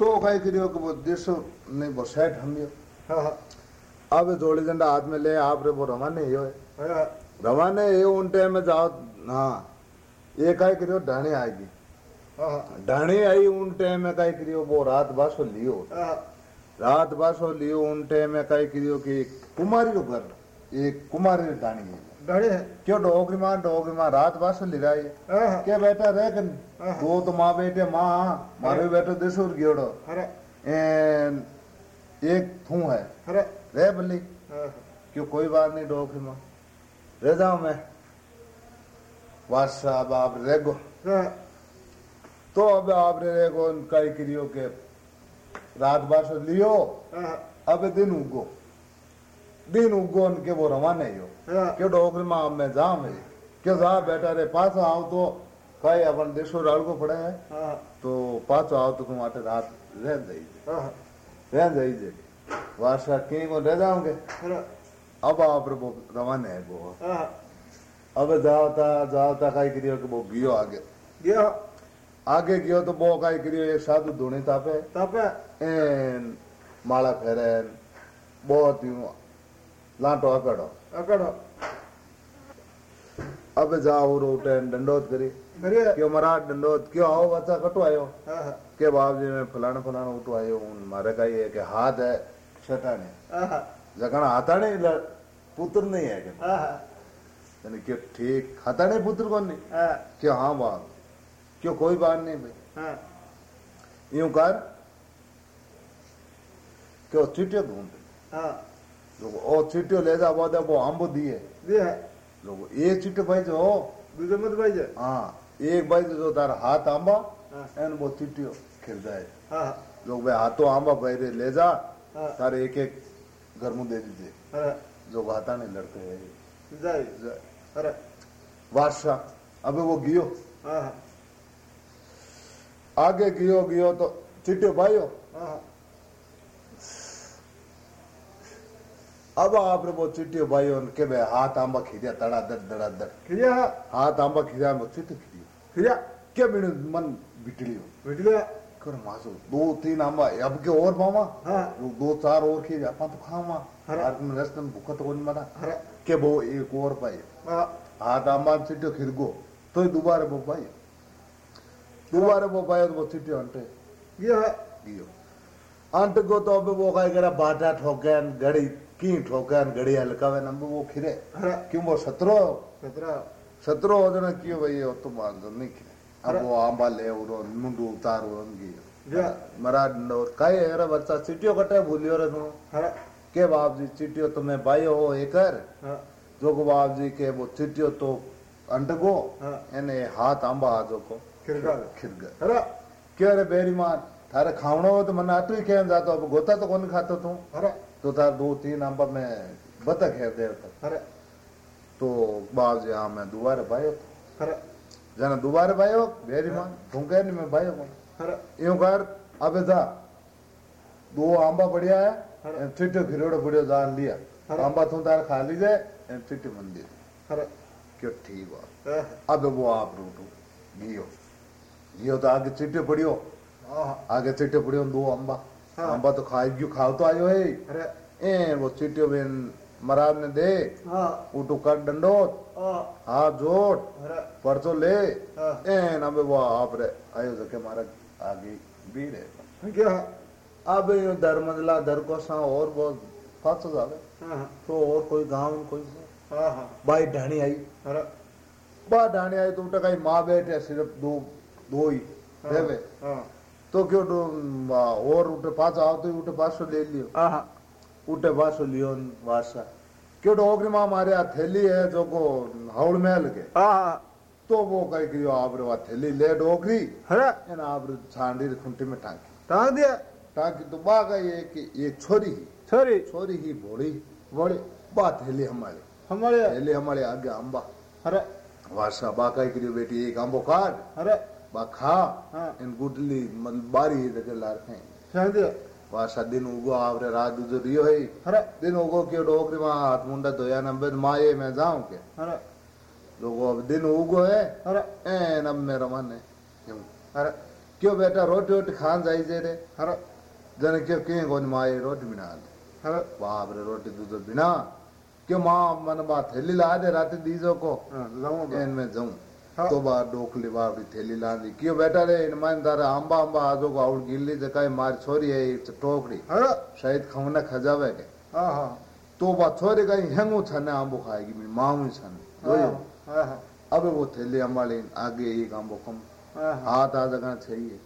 तो करियो कि देशो नहीं सेट हम हाँ हाँ। अब जोड़ी डंडा हाथ में ले आप रे वो रवाने ही होए हाँ रवाने ये उन टाइम में जाओ हाँ। ये कई करियो ढाणी आएगी। हाँ ढाणी आई उन टाइम में कई करियो वो रात बासो लियो हाँ। रात बासो लियो कि रो री गाड़ी क्यों डोगरी माँ डोगरी माँ रात बासो लिराई हाँ। के बेटा रह कन। दो तो माँ बेटे माँ मारे बेटो देशोर गियोड़ो एक थू है। रह बल्ली। हाँ। क्यों कोई बात नहीं डोगरी माँ। रह जाऊँ मैं। वासा अब आप रह गो। हाँ। तो अब आप रह गो कई करियो के रात बासो लियो। हाँ। अब दिन उगो दिन उगो उनके वो रवाने ही हो। हाँ क्यों डोगरी माँ अब मैं जाऊँ मैं क्यों जा बेटा रे पास आओ तो कई अपन देशो राल को पड़े है। हाँ। तो पाछो आओ तो तुम आते रात रह जाइए हाँ। रह जाइए वर्षा कहीं को रह जाओगे? अब आप रे वो रवाने है वो हाँ। अब जाओ था काई करियो कि वो गियो आगे। गया। आगे गियो तो वो काई करियो एक साधु धोनी तापे। तब एन माला फेरे बहुत यूँ लाटो अकड़ो। अब जाओ दंडोत करी। क्यों महाराज दंडोत क्यों आओ? बच्चा कटो आयो। हाँ हाँ। के बाप जी में फलाना फलाना उठो आयो। उन मारे का ये के हाथ है छटाने हाँ जगना हाथाने पुत्र नहीं है हाँ यानी कि ठीक हाथाने पुत्र कौन? नहीं हाँ। क्यों? हाँ बाप। क्यों? कोई बात नहीं भाई। हाँ। यूँ कर क्यों चिट्ठियों ढूंढ। हाँ। लोग ओ चिट्ठियों ले जा बोले वो आंबो दिए। है। लोग एक चिट्ठी भाई जो दूसरे मत भाई जे हाँ। एक भाई जो तार हाथ आंबा हाँ। एन वो चिट्ठियों खिल जाए हाँ। लोग भाई हाथों आंबा भाई रे ले जा। हाँ। तारे एक एक घर मुँह दे दीजिए। जो हाथा नहीं लड़ते हैं। जाए अरे बादशाह अबे वो गियो। हाँ हाँ। आगे गियो गियो तो चिट्ठियों भाइयों हाँ। अब आप रे वो चिट्ठियों भाइयों उनके बे हाथ आंबा खिरिया तड़ा दर दड़ा दर। खिया हाथ आंबा खिरिया वो चिट्ठी खिरियो खिया क्या मेरे मन बिटलियो बिटलिया कर मासो दो तीन आंबा अब के और पावा? हाँ। दो चार और खिरिया अपन तो खावा। रात में रस्ते में भूखा तो कोई मरा। के वो एक और पाई हाँ। हाथ आंबा चिट्ठियों खिरगो तो दोबारा वो पाई दोबारा वो पाया तो वो चिट्ठियों अंटे ये है। गियो अंत को तो अब वो कहे करा बाटा ठोकन घड़ी की ठोकन घड़ी हल्कावे नंबर वो खिरे अरे क्यों वो सतरो सत्रह सतरो जाना क्यों भाई वो तो मान दो नहीं खिरे अब अरे। वो आंबा ले उरो मुंडू उतार उरो गियो जा मरा है बच्चा चिट्ठियों कटे भूलियो रे तू के बाप जी चिट्ठियों तुम्हें भाई हो एकर जो को बाप जी के वो चिट्ठियों तो अंट गो हाँ एने हाथ आंबा आजो को खिरका खिर गए अरे क्यों रे बेरी मार थारे खावणो तो मन आटू ही खेन जातो अब गोता तो कौन खातो तू अरे तो तार दो तीन आंबा में बतक है देर तक। अरे। तो बाप जी हाँ मैं दोबारा भाइयो अरे। जना दोबारा बेरी मार तू कह नहीं मैं कौन अरे। यूँ कर अबे जा दो आंबा बढ़िया है। चिट्ठो खिरोड़ो बढ़िया जान लिया। आंबा तू तार खा लीजिए चिट्ठी मंदिर अरे। क्यों ठीक बात? हाँ अब वो आप रूटो गियो गियो तो आगे चिट्ठे पड़ियो हाँ। आगे चिट्ठे पड़ियो दो अंबा हाँ। अंबा तो खाई गयो खाओ तो आयो है। अरे। ए वो चिट्ठियो बेन महाराज ने दे। हाँ। उठो कर डंडोत। हाँ। हाथ जोड़। परचो ले। हाँ। ए नबे वो आप रे आयो जके मारा आगे भीड़ है क्या? अब यो दर मंजला को सा और बहुत पाँच सौ जावे। हाँ तो और कोई गाँव कोई हाँ हाँ। बाई ढाणी आई। अरे। बा ढाणी आई तो उठा कहीं माँ बेटे सिर्फ़ दो दो ही हाँ हाँ। तो क्यों तो और उठे पाँच आओ तो उठे पाँच सौ ले लियो उठे पाँच सौ लियो वासा क्यों तो ओगरी माँ मारे आ थैली है जो को हौड़ महल के तो वो कही करियो आप रे थैली ले डोगरी अरे एन आप छांडी खुंटी में टांकी टांग दिया टांकी तो बा गई है कि ये छोरी ही सॉरी छोरी ही भोड़ी बड़ी बा थैली हमारी हमारे थैली हमारे आगे अंबा अरे वासा बा कही करियो बेटी एक आंबो काट अरे बा खा हाँ। इन गुडली मतलब बारी जगह लार खाई टांग दिया वासा दिन उगो आवरे रात जो रियो है। अरे दिन उगो के डोकरी माँ? हाथ मुंडा धोया नब्बे माए मैं जाऊँ के अरे लोगो अब दिन उगो है। अरे ए नब मेरा मन है। क्यों? अरे क्यों बेटा रोटी वोटी खान जाई जे रे? हर जने क्यों के कोन माए रोटी बिना हर बाप रे रोटी दूध बिना। क्यों माँ मन बात थैली ला दे रात दीजो को? जाऊँ एन में जाऊँ। हाँ। तो बा डोकली बापड़ी थैली लांदी। क्यों बेटा रे इन मान आंबा आंबा आजो को आउट गिल्ली जकाय मार छोरी है एक टोकरी। हर शायद खवना खजावे के। हाँ हाँ। तो बा छोरी का हेंगू छने आंबो खाएगी मेरी माँ ही छने जोयो हाँ हाँ अब वो थैली अम्बाली आगे एक आंबो कम। हाँ हाथ आ जगह चाहिए।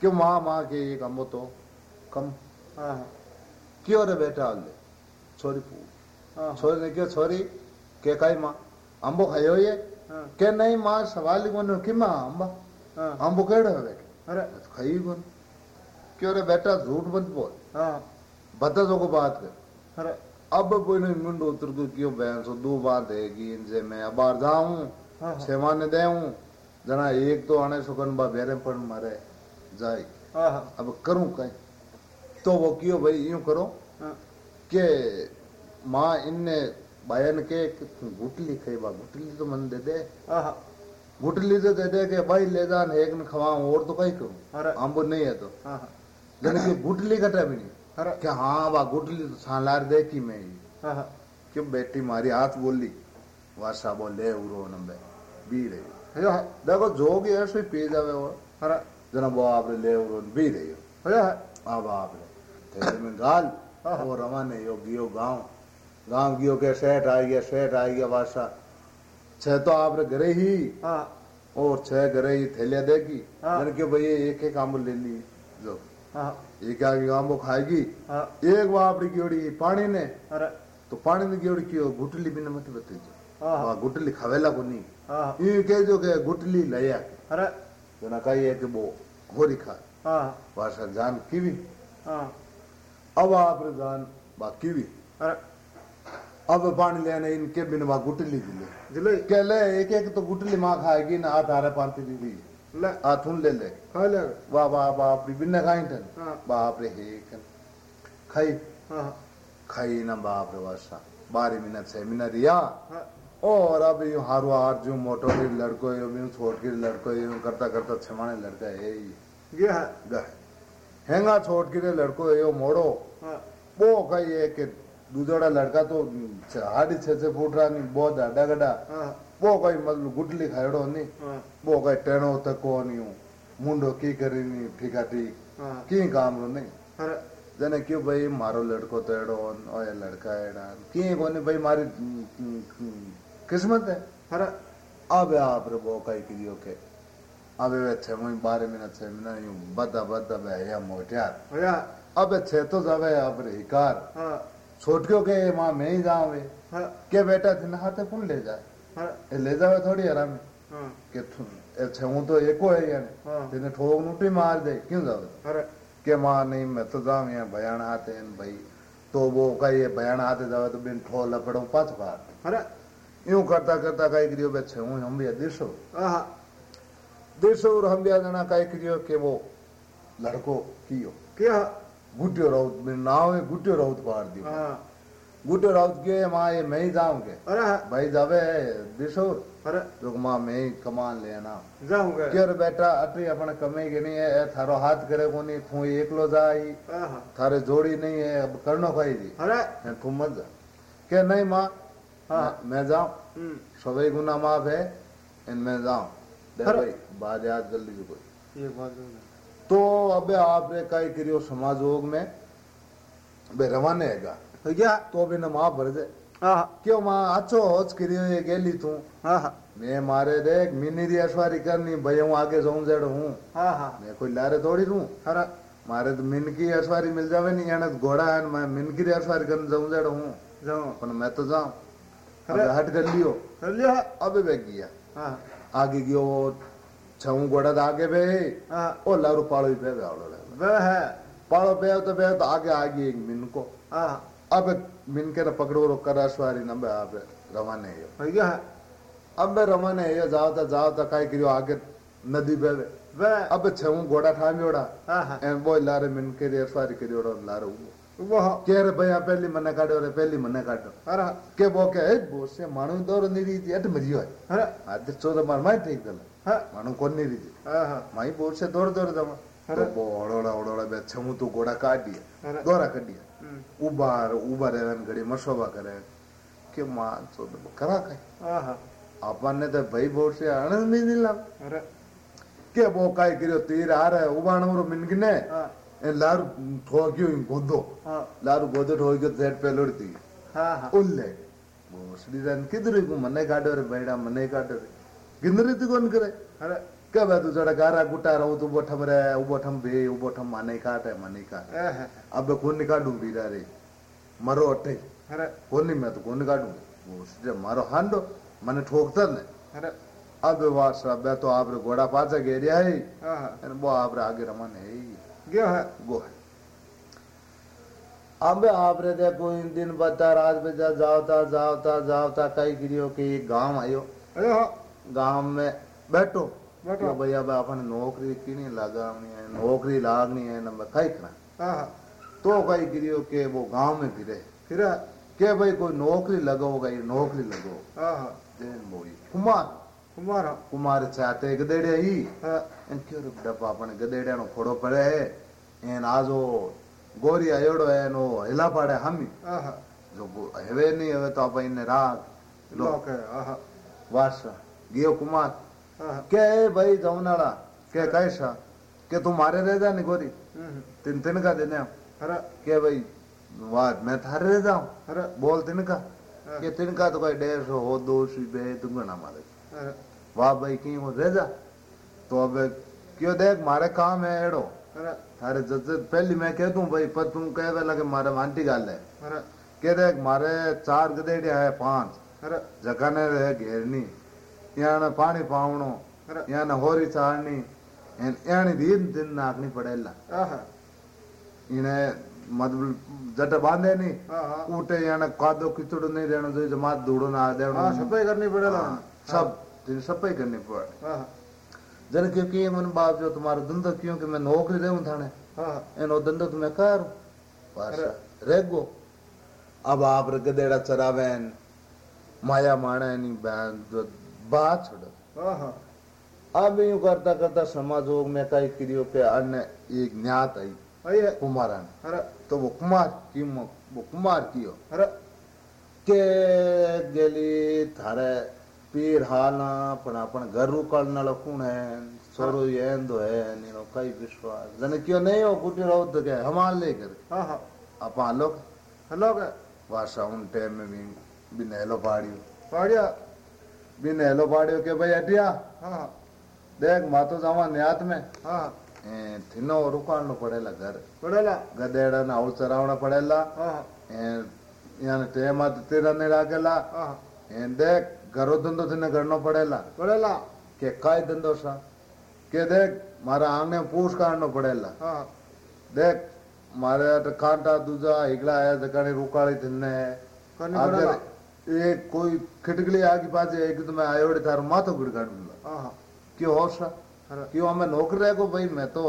क्यों माँ माँ के एक आंबो तो कम? हाँ हाँ। क्यों रे बेटा ले छोरी हाँ छोरी ने क्यों छोरी के काई माँ? आंबो खायो ये? के नहीं माँ सवाल ही कोने कि माँ आंबा हाँ। आंबो केड़े हवे हर खाई कोन। क्यों रे बेटा झूठ मत बोल। हाँ। बता जो को बात कर। हर अब नहीं मुंडो उतर को क्यों बहन सो दो बार देगी इनसे मैं। अब बार जाऊँ हाँ हाँ। सेवाने देऊं। जना एक तो आने सुकन बा बेरे पण मारे जाई। हाँ हाँ। अब करूँ कहीं तो वो क्यों भाई यूँ करो हाँ। के माँ इनने बयान के कि गुटली खाई बा गुटली तो मन दे दे। हाँ गुटली तो दे दे के भाई ले जा एक न खवाऊं और तो कहीं करूँ? आंबो नहीं है तो। हाँ हाँ गुटली कटा भी नहीं। क्या हाँ बा गुटली तो सालार देखी मैं? क्यों बेटी मारी हाथ बोली? वर्षा बोले उरो नंबे बी। रही है। देखो जोगी ऐसे ही पी जावे अरे। जना वो आपने ले उरो बी रही हो। अब आपने तेरे में गाल हाँ। वो रवाने यो गियो गाँव। गाँव गियो के सेठ आ गया सेठ आ गया वर्षा छह तो आप घरे ही। हाँ। और छह घरे ही थैलिया देगी। हाँ। मैंने क्यों भैया एक एक आंबो ले ली जो हाँ। एक आगे आंबो खाएगी। हाँ। एक वो आपड़ी गियोड़ी पानी ने। अरे। तो पानी ने गियोड़ी क्यों गुटली भी मत बतेजो हाँ। वा गुटली खावेला को नहीं। हाँ। ये कह जो के गुटली लया अरे। तो ना कही है कि वो होरी खा। हाँ। जान कीवी हाँ। अब आप जान बाकी कीवी अरे। अब पानी लेने इनके बिन बा गुटली दिले दिले के ले एक एक तो गुटली माँ खाएगी ना आ तारे पांती दीदी ले। आ ले ले। खा ले। वाह वाह बाप रे बिन खाई ठन हाँ। बाप रे हे खाई। हाँ। खाई ना बाप रे वर्षा बारह मिनट छह मिनट रिया। हाँ। और अब यूँ हारू हार जो मोटो भी लड़को यूँ छोड़ के लड़को यूँ करता करता छमाने लड़का है ये है। गए हेंगा छोड़ के लड़को यो मोड़ो। वो कही है कि दूसरा लड़का तो हाडी छह छह फुट रहा नहीं बहुत डाडा गड्ढा हाँ वो कही मतलब गुटली खायड़ो नहीं वो कही टेणो तको नहीं हूँ मुंडो की करी नहीं ठीका ठीक की काम रो नहीं जने क्यों भाई मारो लड़को तो एड़ो और ये लड़का एड़ा की कोनी भाई मारी किस्मत है अरे अब आप रे वो कही किरियो के अब वे छह महीने बारह मिनट छह मिनट यूँ बदा बदा बे या मोटियार अब छह तो जावे अब रे हिकार हाँ छोटक्यो के माँ मैं ही जावे हाँ। के बेटा थे हाथे कौन ले जाए? हाँ। ए ले जावे थोड़ी आराम। हाँ। के थु- ए छे हूँ तो एको है यानी। हाँ। तेने ठोक नूटी मार दे क्यों जावे अरे। के माँ नहीं मैं तो जाऊँ यहाँ बयान आते हैं भाई। तो वो कही ये बयान आते जावे तो बिन ठो लपड़ो पाँच बार। अरे। यूँ करता करता कही करियो बे छे हूँ हम भी दिसो हाँ। दिसो और हम भी जना कही करियो के वो लड़को कियो। क्या? गुटियो राउत मेरे नाव है गुटियो राउत पार दियो। हाँ। गुटियो राउत के माँ ये मैं ही जाऊँगे। भाई जावे अरे। जो माँ मैं ही कमान लेना जाऊँगा। क्यों बेटा अटी अपने कमे के नहीं है थारो हाथ करे को नहीं तू एकलो जाई। हाँ थारे जोड़ी नहीं है अब करनो खाई दी। तू मत जा। के नहीं माँ हाँ। मैं- जाऊँ। हम्म। सभी गुना माफ़ है इन मैं जाऊँ। भाई बाज याद कर कोई। ये बात है तो अबे आपने कई करियो समाज योग में बे रवाने हैगा। तो क्या? तो भी न माँ भर दे। हाँ क्यों माँ अच्छो होच करियो ये गेली तू। हाँ हाँ। मैं मारे देख मिनी री अशवारी करनी भाई हूँ आगे जाऊँ जेड़ हूँ। हाँ हाँ। मैं कोई लारे थोड़ी अरे। मारे तो मिन की अशवारी मिल जावे नहीं यानी तो घोड़ा है मैं मिन की अशवारी करने जाऊँ जेड़ हूँ। तो वे वो छऊ तो आगे बे ओ लारू पालो ही पे बे आवड़ो रे वह है। पालो पे तो बे तो आगे आगे एक मिन को। हाँ। अब मिन के पकड़ो रो कर अशवारी न बे आप रवाने हो। है। अब बे रवाने हो जाओ तो जाओ तो काई करियो आगे नदी बे वह। अब छऊ घोड़ा ठाम्योड़ा हाँ हाँ। एन लारे मिन के रे अशवारी करियो रो लारो। वो के रे भैया पहली मने काटो रे पहली मने काटो अरे। के बो के ए बोसे मानु दौर निरी थी अट मरियो है अरे। आज चौदह मार मार ठीक गल હા માનું કોની રીતે હા હા માઈ બોર છે દોડ દોડ દમ અરે. તો ઓળોડા ઓળોડા બે છમુ તું ગોડા કાઢીએ અરે. દોરા કાઢીએ હમ. ઉભા ઉભા રહે ઘડી મસોબા કરે કે માં તો કરા કઈ હા હા આપણને તો ભાઈ બોર છે આનંદ બી નહીં લાવ અરે કે બો કાઈ કર્યો તીર હારે ઉભા નમરો મિનગને હા એ લાર ઠોક્યો ઈ ગોદો હા લાર ગોદો ઠોક્યો સેટ પેલોડતી હા હા ઉલ્લે બોસડી રન કીધું તું મને કાઢો રે બૈડા મને કાઢો રે करे अरे गारा गुटा बठम रे भे माने काट है माने काट। अब बीरा रे मैं तो मारो हांडो ठोकता ने अब वास अब तो आप घोड़ा पाचा घेरिया है। वो आप आगे रमन है। गो है। अब आप रे देखो इन दिन बता रात बजा जावता जावता जावता कई गिरियो के एक गाँव आयो। गांव में बैठो बैठो। कि भैया अब अपन नौकरी की नहीं लगानी है नौकरी लागनी है ना मैं कई करा હા હા तो कई गिरियो के वो गांव में फिरे ફિરા के भाई कोई नौकरी लगाओ गई नौकरी लगाओ હા હા जैन बोली कुमार કુમાર હા कुमार चाहते गदेड़े ही હા એમ કયો રે ડબ્બા આપણે ગદેડાનો ખોડો પડે હે એન આજો ગોરી આયોડો એનો હેલા પાડે હામી હા હા જો ગો- હવે નહીં હવે તો આપણે એને गियो कुमार। के भाई जमुनाड़ा के कैसा के तू मारे रह जा निगोरी। तीन तीन का देने के भाई वाह मैं थारे रह जाऊँ? बोल तीन का? के तीन का तो कोई डेढ़ सौ हो दो सौ बे तुम ना मारे वाह भाई की हो? रह जा। तो अब क्यों देख मारे काम है एड़ो। थारे जज्जत पहली मैं कह दूँ भाई पर तुम कह लगे मारे वांटी गाल है। के देख मारे चार गदेड़िया है पाँच। जगह ने रहे घेरनी। याना पानी पावणो याना होरी चाळणी यानी दिन दिन नाकनी पडेला इने मतलब जट बांधे नहीं ऊटे याना कादो किचड़ नहीं देना जो जमात धूड़ो ना देना सफ़ाई करनी पड़ेगा सब सफ़ाई करनी पड़े जन क्योंकि मन बाप जो तुम्हारा धंधो क्यों मैं नौकरी देऊं थाने एनो धंधो तुम्हें कर रेगो अब आप गदेड़ा चरावेन माया माणे नहीं बहन बात छोड़। अब यूँ करता करता समाजोग में कई क्रियो पे अन्य एक ज्ञात आई कुमारा तो वो कुमार की वो कुमार कियो के गेली थारे पीर हाला पण आपण घर रुकण नालो कोण है सोरो येंदो है नीनो कई विश्वास। जने क्यों नहीं हो कुटी रौद के हमार ले अपन लोग लोग वासा उन टाइम में भी बिनेलो पाड़ियो पाड़िया। बिन हेलो पाड़ियो के भाई अटिया हाँ। देख मातो जावा न्यात में। हाँ। थिनो रुकाणो पड़ेला घर। पड़ेला। गदेड़ा ना आउल चरावना पड़ेला। हाँ। याने टेम आते तेरा ने राखेला हाँ। देख घरो धंधो थिने करनो पड़ेला। पड़ेला। के काय धंधो सा? के देख मारा आंगने पूछ काढ़नो पड़ेला। हाँ। देख मारे कांटा दूजा हिगला आया जकाने रुकाली थिने। एक कोई खिटगले आगे पास एक तो मैं आयोड़े थार माथो गिड़गाड़ मिला हाँ। क्यों होश क्यों हमें नौकर रहे को भाई? मैं तो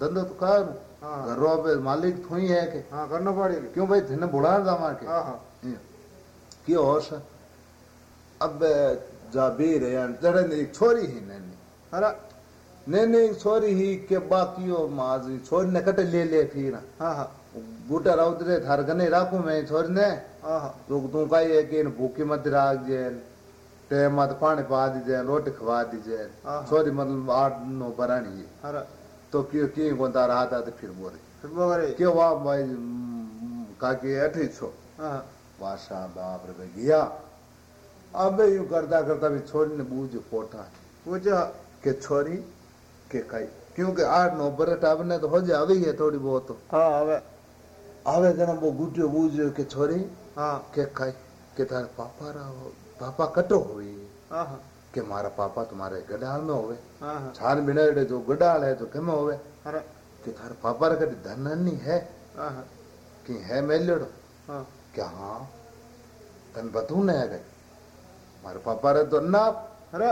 धंधो तो कर। हाँ। घर पे मालिक थोड़ी है के। हाँ करना पड़ेगा। क्यों भाई? थे थने बुढ़ा जावा के। हाँ, क्यों होश अब जा भी रहे जड़े एक छोरी ही नहीं हरा नहीं नहीं छोरी ही के बाकियों माजी छोरी ने कटे ले ले फिर। हाँ हाँ। गुटर अवतरे थार गने राखू मैं छोर ने। तू तू का ये कि भूखी मत राख जेन ते मत पानी पा दीजे रोटी खवा दीजे छोरी मतलब आठ नो बरानी है। तो क्यों की गोंदा रहा था तो फिर बोरे फिर बोरे क्यों वाह भाई का कि छो? भाषा बाप रे गया। अब यूँ करता करता भी छोरी ने बूझ पोटा पूछा के छोरी के कई? क्योंकि आठ नौ बरट आपने तो हो जावे है थोड़ी बहुत। हाँ હા હવે आवे जना वो गुटियो बूझ के छोरी હા के कई के तारे पापा रा पापा कटो हुई હા હા કે મારા પાપા તમારે ગડાળ में होवे હા હા छान बिनाड़े जो गडाल है तो केम होवे અરે कि थारे पापा रे कदी धननी है હા હા कि है मेल्योड़ो હા क्या हाँ तन बतू ने है गई मारे पापा रे तो ना અરે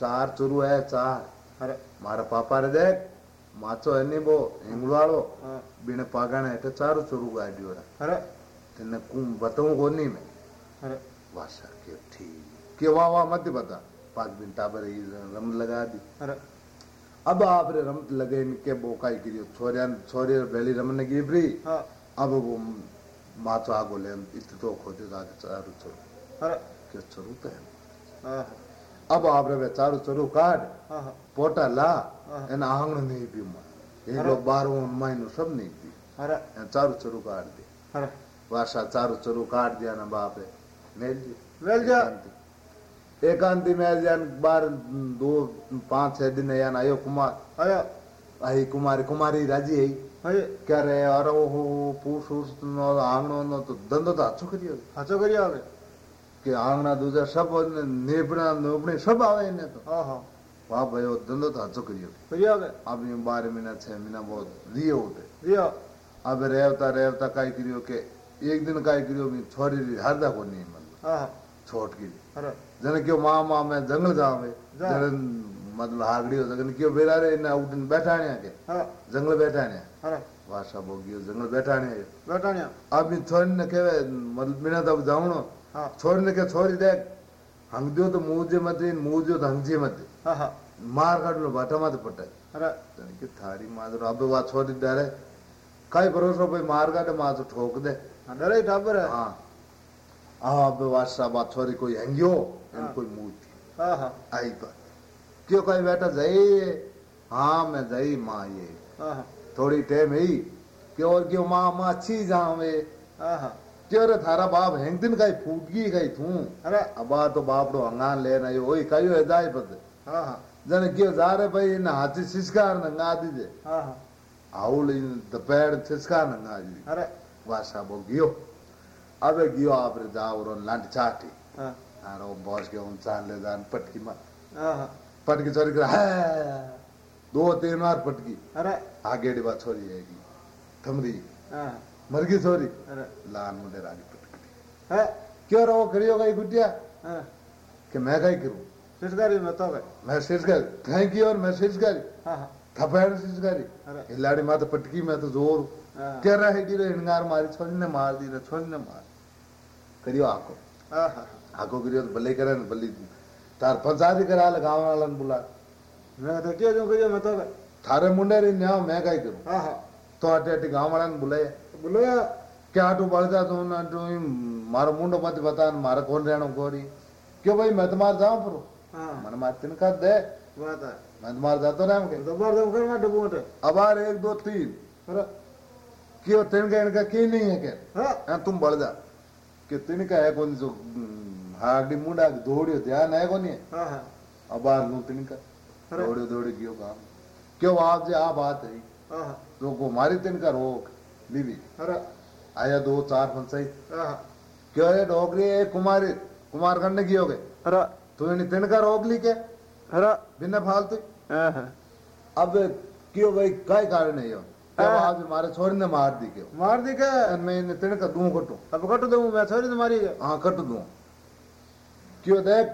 चार चुरू है चार અરે મારા પાપા રે દેખ માચો એની બો હિંગવાળો હા બીને પાગાણે એટલે ચારું ચોરું ગાડ્યો અરે તેને કું બતાવું કોની મેં અરે વાસા કે ઠીક કે વાહ વાહ મત બતા पाँच दिन टाबर ही रमत लगा दी अरे अब आप रे रमत लगे इनके बोकाई करियो छोरिया छोरी बेली रमन गिबरी हाँ अब वो माचो आगो ले इत तो खोजे जाके चारू चोरू अरे के चोरू तो है हाँ अब आप रे चारू चोरू काट हाँ हाँ। पोटा ला हाँ। एना आंगण नहीं पी मैं ये लोग बारह महीनों सब नहीं पी एना चोरू काट दे वासा चारू चोरू काट दिया ना बाप। रे मेल जी मेल जा। एकांती। में जान बार दो पाँच छह दिन यान आयो कुमार। आया। आई कुमारी कुमारी राज़ी है। क्या रे अरे वो पूछ आंगणो तो धंधो तो अच्छो करियो हाचो करी आवे। कि आंगना दूजा सब नेपना नोपने सब आवे इन्हें तो हाँ हाँ वहाँ भयो दंडो तो हाथों करियो करियो अब ये बारे में ना छह महीना बहुत लिए होते लिया अबे रेवता रेवता काय करियो के एक दिन काय करियो मैं छोरी ली हर को नहीं मतलब हाँ छोट की जन क्यों माँ माँ मैं जंगल जावे जन मतलब हागड़ी हो जन क्यों बेरा रे ना उठ बैठा नहीं आके जंगल बैठा नहीं वाशा बोगियो जंगल बैठा नहीं बैठा नहीं अब मैं थोड़ी केवे मतलब मिना तब जाऊँ अब मैं हाँ। छोरी ने के छोरी देख हंग तो मुझे मत मुझे तो हाँ हाँ। मार काढ लो भाटा मत पटे अरे। की थारी माजर अब वा छोरी डरे काई भरोसा भाई मार काटे माँ तो ठोक दे। डरे ही है। हाँ। हाँ अब वासा बात छोरी कोई हंगियो इन। कोई मूर्ति हाँ हाँ। आई बात। क्यों कहीं बेटा जाइए हाँ? मैं जाई माँ ये। थोड़ी टाइम ही क्यों और क्यों माँ माँ अच्छी जावे हाँ। हाँ क्यों रे थारा बाप हेंग दिन कहीं फूट गई थू अरे अब आ तो बाप रो हंगान लेना ये है पते हाँ हाँ जने क्यों जा रे भाई इन हाथी सिस्कार नंगा दीजे हाँ हाँ आउल इन दोपहर सिस्कार नंगा दी अरे वासा बो गियो अबे गियो आप रे जाओ रो लांट चाटी हाँ आरो बॉस के उन चाल ले जान पटकी मा हाँ हाँ पटकी चोरी कर दो तीन बार पटकी अरे आगे डिबा छोरी आएगी थमरी हाँ मरगी छोरी अरे लाल मुंडे रागी पटकी है? क्यों रो करियो गई गुटिया हाँ। कि मैं कहीं करूँ? सिस्कारी में तो गए मैं कर थैंक यू और मैं हाँ हाँ। थपेड़ अरे। हिलाड़ी माता पटकी में तो ज़ोर। हाँ। कह रहा है कि रे? हिंगार मारी छोरी ने मार दी रे छोरी ने मार। करियो आको हाँ हाँ आको करियो तो भले करे ना भले तार पंचायती करा ले गाँव वाला ने बुला। मैं तो क्या जो करिए मैं तो गए थारे मुंडे रे न्याव मैं कहीं करूँ? हाँ हाँ। तो अटे अटे गाँव वाला ने बुलाया। बोलो यार क्या आटू जा तो ना तो मारो मुंडो मत बता मारा कौन रहना गोरी क्यों भाई मैं तुम्हारे जाऊँ पर। हाँ। मन मार तिन का दे। बात है। मैं जातो तो बार दम कर मैं डबू मटे अब आ एक दो तीन। क्यों तीन का इनका की नहीं है क्या? हाँ। हाँ, तुम बढ़ जा कि तीन का है कौन जो हम्म, हागड़ी मुंडा दौड़ियो ध्यान है कौन? है हाँ। हाँ अब आ लू तीन का। दौड़ियो दौड़ी काम? क्यों आप जे आ बात है। हाँ हाँ। तो को मारी तीन का रोक। बीवी अरे आया दो चार पंचायत हाँ हाँ क्यों है डोगरी है कुमारी कुमार करने की हो गए अरे तीन का रोक ली क्या अरे बिना फालतू अब क्यों भाई काय कारण है यो क्या। आज हमारे छोरी ने मार दी क्यों मार दी के मैं इन तीन का दूँ कटू अब कट दूँ मैं छोरी तो मारी है कट दूँ क्यों देख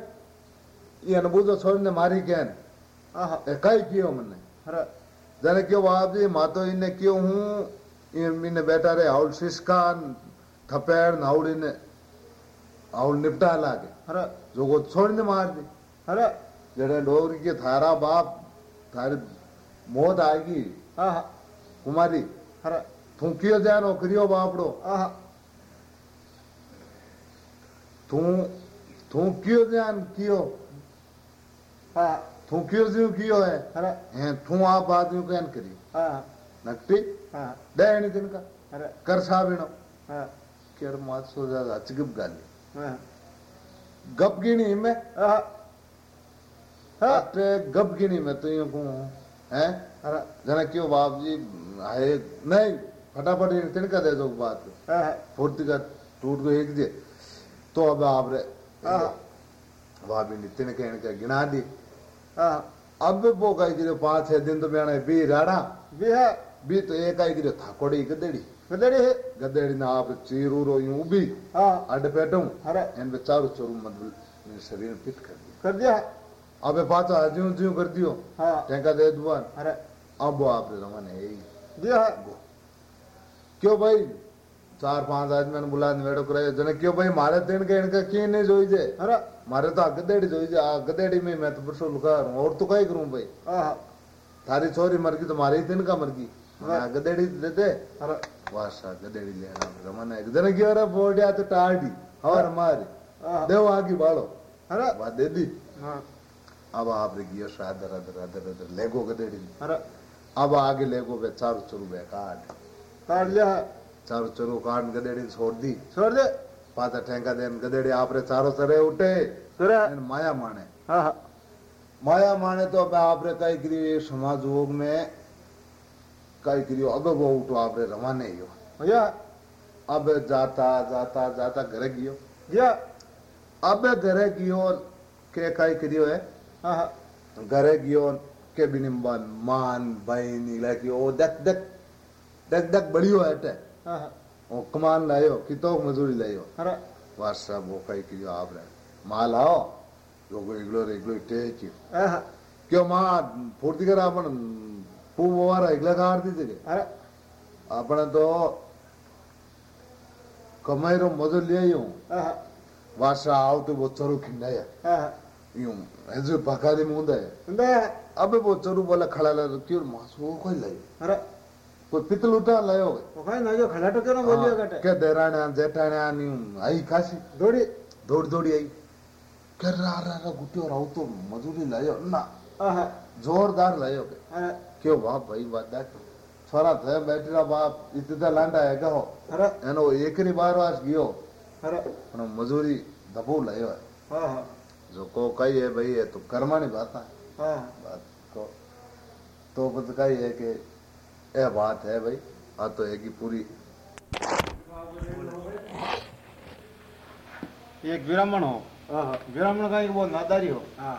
ये अनबूझो छोरी ने मारी क्या ने? कई कियो मैंने अरे जने क्यों बाप जी मातो इन्ने क्यों हूँ इन बैठा रहे हाउल सिस्कान थपेड़ नाउल इन्ने हाउल निपटा लागे। अरे। जो को छोरी ने मार दी। अरे। जड़े डोगरी के थारा बाप थारे मौत आएगी। हाँ हाँ कुमारी अरे। तू क्यों जानो करियो बापड़ो? हाँ हाँ तू तू क्यों ध्यान कियो? हाँ तू क्यों जीव कियो है? हैं। तू आप आदमी कहन करी हाँ नकटी हाँ। का अरे हाँ केर मात सो ज़्यादा अचगब गाली। हाँ। गप गिनी में। हाँ। हाँ। गप गिनी में तो यूँ कहूँ हैं? अरे। जना क्यों बाप जी है नहीं फटाफट तिनका दे दो बात। फुर्ती का टूट को एक दे। तो अब आप रे। भाभी ने तिनके इनके गिना दी। अब वो कही पाँच छह दिन तो मैंने बी राड़ा। भी है। बी तो एक आई गिरो थाकोड़ी गदेड़ी गदड़ी है गदेड़ी ना आप चीरू रो यूँ उबी हाँ। अड पेटू अरे। इन पे चारू मतलब मेरे शरीर में फिट कर दिया। कर दिया? अबे पाचा ज्यूं ज्यूं कर दियो। हाँ। टेंका दे दुआन। अरे। अब वो आप रे रमन है ही। दिया है। क्यों भाई? चार पाँच आदमी ने बुला निवेड़ो करायो। जने क्यों भाई? मारे दिन के इनका की नहीं जोई जे अरे। मारे तो गदेड़ी जोई जा आ गदेड़ी में मैं तो वसूल कर और तो कई करूँ भाई? हाँ। थारी छोरी मर गई तो मारी दिन का मर गई। तो और मारी हाँ देव आगे बाड़ो अरे वा दे दी हाँ अब आप रे गियो शादर अदर अदर अदर लेगो गदेड़ी अरे अब आगे लेगो बे चारू चुरू बे काट काट लिया चारू काट गदेड़ी छोड़ दी छोड़ दे पाता ठेका देन गदेड़ी आपरे चारो सरे उठे सुरे माया माने हाँ माया माने तो आपरे कई समाज योग में कई करी अब वो उठो आपरे रवाने ही हो भैया अब जाता जाता जाता घरे गियो गया अब घरे गियो के कई करियो है हाँ हाँ घरे गियो के बिनिम्बन मान बहन इलाकी ओ देख देख देख देख बढ़ियो है टे हाँ हाँ ओ कमान लायो कितो मजूरी लायो अरे वासा वो कई करियो आप रे माल आओ लोगो பூவோர இலகார்த்திச்சுக்கு அப்பனதோ கமைரோ முதல்லையும் வாஷா ஆவுட்டு பொச்சரு கிண்டைய यूँ ऐसे पकाने मुंदा है मुंदा है वो चरु वाला खड़ा ला रखती और मांस वो कोई लाई अरे कोई पितल उठा लाए हो वो कोई ना जो खड़ा टके ना बोलियो कटे क्या देराने आन जेठाने आन यूँ आई खासी दौड़ी दौड़ दौड़ी आई कर रहा रहा गुटी और आउ तो मजूरी लायो ना जोरदार लायो के કે अरे કયો વાહ ભાઈ વાત છોરા થયા બેઠેલા બાપ ઇતતા લાંડા હે કહો अरे એનો એકરી બાર વાસ ગયો अरे પણ મજૂરી ધબો લાયો હે हाँ हाँ जो को कही है भाई ये तो कर्मानी बात है हाँ बात को तो बस कही है कि यह बात है भाई हाँ तो है कि पूरी एक ब्राह्मण हो हाँ हाँ ब्राह्मण का एक बहुत नादारी हो हाँ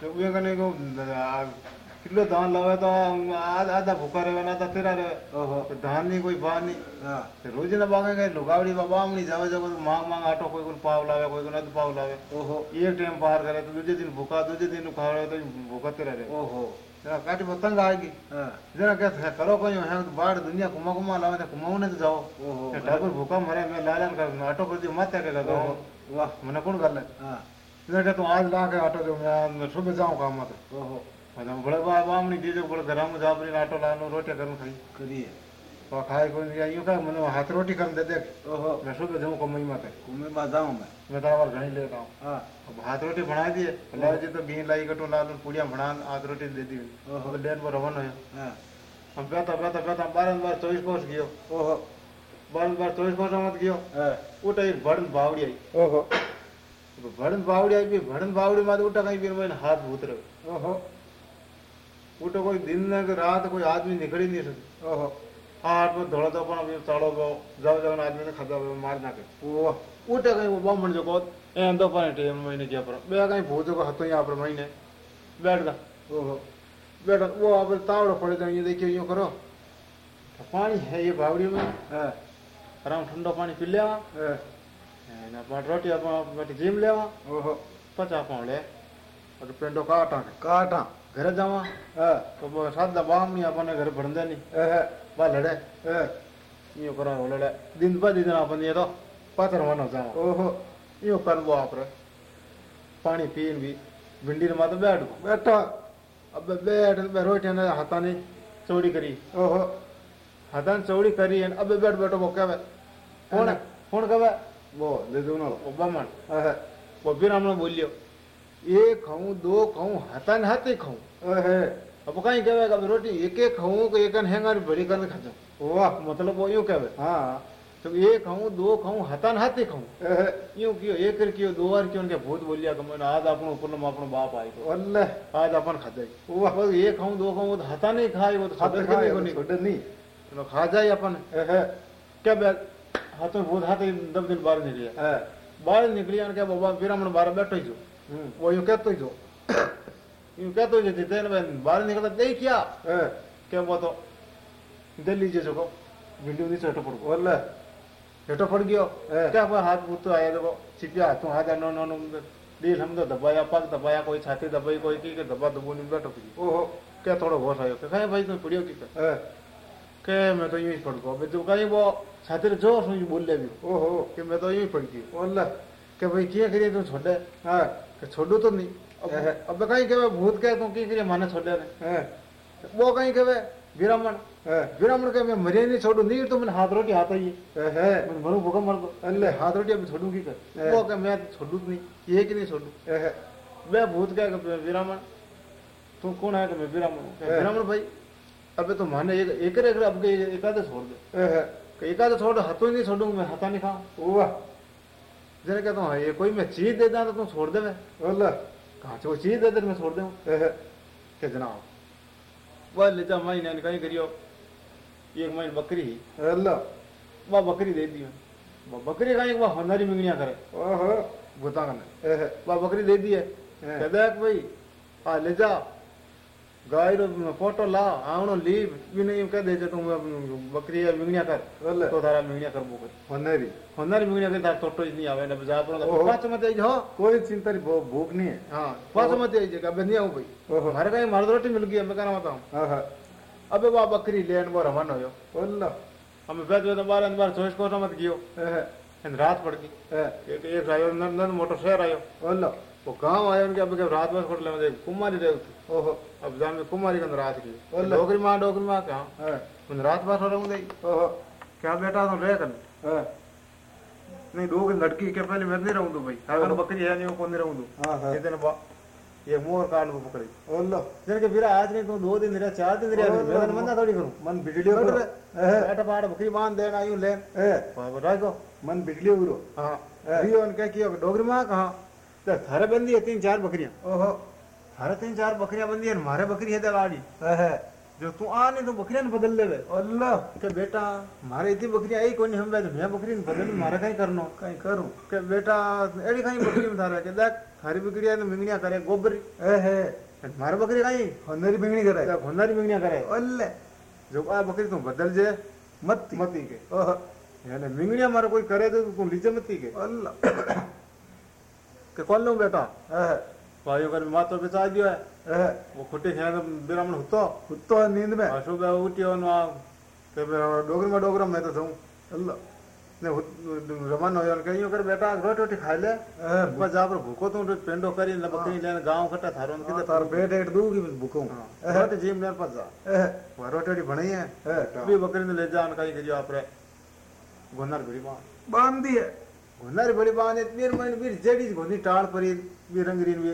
तो वे कने को आ, किलो धान लावे तो आधा भूखा रहे ना आधा तेरा रहे तो धान नहीं कोई भाव नहीं। हाँ। तो रोज ना बागे गए लुगावड़ी बाबा हमनी जावे जावे तो मांग मांग आटो कोई को पाव लावे कोई को नद पाव लावे। ओहो। एक टाइम पार करे तो दूसरे दिन भूखा दूसरे दिन खा रहे तो भूखा तेरा रहे। ओहो। जरा काटी बहुत तंग आएगी। हाँ। जरा क्या है, करो कोई है तो बाहर दुनिया घुमा घुमा लावे तो घुमाऊ ने तो जाओ। ओहो। तो ठाकुर भूखा मरे मैं लालन कर आटो कर दियो मत क्या वाह। मैंने कौन कर ले? हाँ। तू आज ला के जो मैं मैं सुबह जाऊँ काम मत ओहो। मतलब बड़े बाप आमनी दीजिए बड़े घर में जा पड़ी ऑटो लानो रोटी करूँ खाई करिए तो खाए कोई नहीं यूँ क्या मैंने हाथ रोटी कर दे दे ओहो मैं सुबह जाऊँ कमाई मत घूमे में जाऊँ मैं मैं तो और घनी लेता हूँ हाँ अब हाथ रोटी बना दिए लाओ जी तो घी लाई कटो ला लो पुड़िया बना हाथ रोटी दे दी ओहो। अब डेढ़ पर रवन है हाँ हम बेहता बेहता बेहता बारह बार चौबीस कोस गयो ओहो बारह बार चौबीस कोस मत गयो हाँ उठा एक भड़न बावड़ी आई वो तो कोई दिन ना कि रात कोई आदमी निकल तो तो ही नहीं सकते हाथ में धड़ तो अपन अभी चढ़ो गो जब जब आदमी ने खाता हो मार ना के वो उठे कहीं वो बम मंडे को एम तो अपन टीम में नहीं किया पर बे कहीं भूत को हाथों यहाँ पर महीने बैठ गा ओहो। बैठ वो अब तावड़ पड़े करो। तो पानी है ये हाँ। पानी पी लेवा। हाँ। रोटी अपन बैठ जिम लेवा। ओहो। पचा घर जावा। तो साधा बाह में अपने घर भरंदा नहीं। बा लड़े। यो करा लड़े। दिन पर दिन अपन ये तो? पाथर होना जावा। ओहो। यो कर लो आप पानी पीन भी। भिंडी रमा तो बैठ बैठा। अब बैठ बैठ ने हाथा ने चौड़ी करी। ओहो। हाथा ने चौड़ी करी है अब बैठ बैठो वो कहे कौन कौन कहे वो दे दो ना वो बमन वो फिर हमने बोलियो एक खाऊं दो खाऊं हतन हते खाऊं। अब कहीं कहे कभी रोटी एक एक खाऊं को एक हैंगर भरी कर खा जाऊँ वाह तो मतलब वो यूँ कहे हाँ। तो एक खाऊं दो खाऊं हतन हाथे खाऊं। यूँ क्यों एक कर क्यों दो बार क्यों उनके भूत बोलिया कम मैंने आज अपनो पूनम अपन बाप आए तो अल्लाह आज अपन खा जाए वाह। बस एक खाऊं दो खाऊं तो हतन ही खाए वो तो खाते खाए को नहीं। छोड़ नहीं। तो खा जाए अपन। क्या हाथों भूत हाथे दब दिन बाहर निकलिया बाहर निकलिया क्या बाबा फिर हमने बाहर बैठो ही जो। वो यू कहते जो तो, यू कहते जो तो जितेन बहन बाहर निकलता नहीं किया। हाँ। हाँ। क्या वो तो दे लीजिए जो वीडियो नहीं हेठो पड़ गो अल्ले हेठो पड़ गयो क्या पर हाथ बूथ आया देखो चिपिया तू हाथ नो नो नो दिल हम तो दबाया पाक दबाया कोई छाती दबाई कोई की के दबा दबो निमला टपी ओहो। क्या थोड़ा होश आयो कहे भाई तुम पड़ियो की के मैं तो यही पड़ तो कहीं वो छाती रे ज़ोर से बोल ले भी। ओहो। के मैं तो यूँ पड़ गई के भाई तू छोड़े। हाँ। तो छोड़ू तो नहीं। अब, अब तो कहीं कहे भूत कह तू तो की करिए माने छोड़े ने वो कहीं कहे विरामण। विरामण के मैं मरे नहीं छोड़ू नहीं तो मैंने हाथ रोटी हाथ आई है। मनु भूखा मर दो अल्ले। हाथ रोटी अभी छोड़ू की कर? वो कह मैं छोड़ू नहीं ये कि नहीं छोड़ू। मैं भूत कह विरामण। तू कौन है कि मैं विरामण। विरामण भाई अबे तो माने एक एक एक अब एकादश छोड़ दे। एकादश छोड़ हाथों नहीं छोड़ूँगा मैं हाथा नहीं खाऊ। वाह। जने कहता हूँ ये कोई मैं चीज़ दे दा तो तुम छोड़ दे अल्लाह कहाँ से वो चीज़ दे दे मैं छोड़ दे के जनाब वह लेजा माई ने कहीं करियो एक माई बकरी ही अल्लाह वह बकरी दे दियो वह बकरी कहीं वह हमारी मिंगनिया करे भूता कने वह बकरी दे दी है कहता भाई आ ले जा गाय फ़ोटो ला आवनो लीव भी नहीं कह दे तुम बकरी या मिंगणिया कर। तो थारा मिंगणिया कर बोकर होनरी। होनरी मिंगणिया कर थार टोटो नहीं आवे ने बजा पर पाच मते हो। कोई चिंता री भूख नहीं है। हाँ पाच मते आई जगह बे नहीं आऊँ भाई। मारे काई मारद रोटी मिल गई मैं करा माता हूँ हाँ अबे वा बकरी लेन बो रवन होयो ओल्ला हम बैठ बैठ तो बार बार सोच को तो मत गियो। हाँ। हाँ रात पड़ गई। हाँ। एक एक आयो नंदन मोटर शहर आयो। ओल्ला वो गाँव आयो उनके अब रात बस कर ले कुमारी रे ओहो। अब जान में कुमारी कन रात की। डोगरी माँ डोगरी माँ हाँ। का उन रात बात हो रहा हूँ दई ओहो। क्या बेटा तो ले कन नहीं डोगरी लड़की के पहले मैं नहीं रहूँ तो भाई। हाँ। अपन बकरी है नहीं कौन नहीं रहूँ तो? हाँ, इतने बा ये मोर कान को पकड़े। ओलो जन के फिर आज नहीं तो दो दिन रे चार दिन तो रे मैं मन ना थोड़ी करूँ। मन बिगड़ियो करो। बेटा पाड़ बकरी मान देना आयू ले। बाबा को मन बिगड़ियो करो। हाँ। रियो उनका कियो डोगरी माँ कहाँ? तो थारे बंदी है तीन चार बकरियाँ। ओहो। थारे तीन चार बकरियाँ बंदी है मारे बकरी है दगाड़ी जो तू आ तो बकरियाँ बदल ले अल्लाह। के बेटा मारे इतनी बकरियाँ आई कोनी हम बैठ मैं बकरी बदल मारे कहीं करनो। कहीं करूँ। के बेटा एड़ी कहीं बकरी में थारे के देख थारी बकरियाँ तो मिंगनिया करे गोबर। ए है। मारे बकरी कहीं होनरी बिंगनी करे। देख होनरी बिंगनिया करे। अल्लाह। जो आ बकरी तू बदल जे मत मती के। यानी मिंगनिया मारे कोई करे तो तू लीजे मती के। अल्लाह। के कौन लो बेटा। ವಾಯುಗರ್ ಮಾತು ಬಿಸಾದ್ಯೋ खुटे बिरामण हुतो। हुतो नींद में। अशोक उठियो न। ते डोगर में डोगर में तो थू अल्लाह। ने रमन होयो कहियो कर बेटा रोटी रोटी खा ले। पर जा पर भूखो तू पेंडो करी न बकरी लेन गाँव खटा थारो ने तार हाँ, पेट एट दूगी भूखो। हाँ, रोटी जिम ने पर जा। रोटी रोटी बणी है। भी बकरी ने ले जा न कहीं आपरे। गोनर बड़ी माँ बाँध दी गोनर बड़ी बाँध इतनी मन भी जेडी गोनी टाल परी भी रंगरीन भी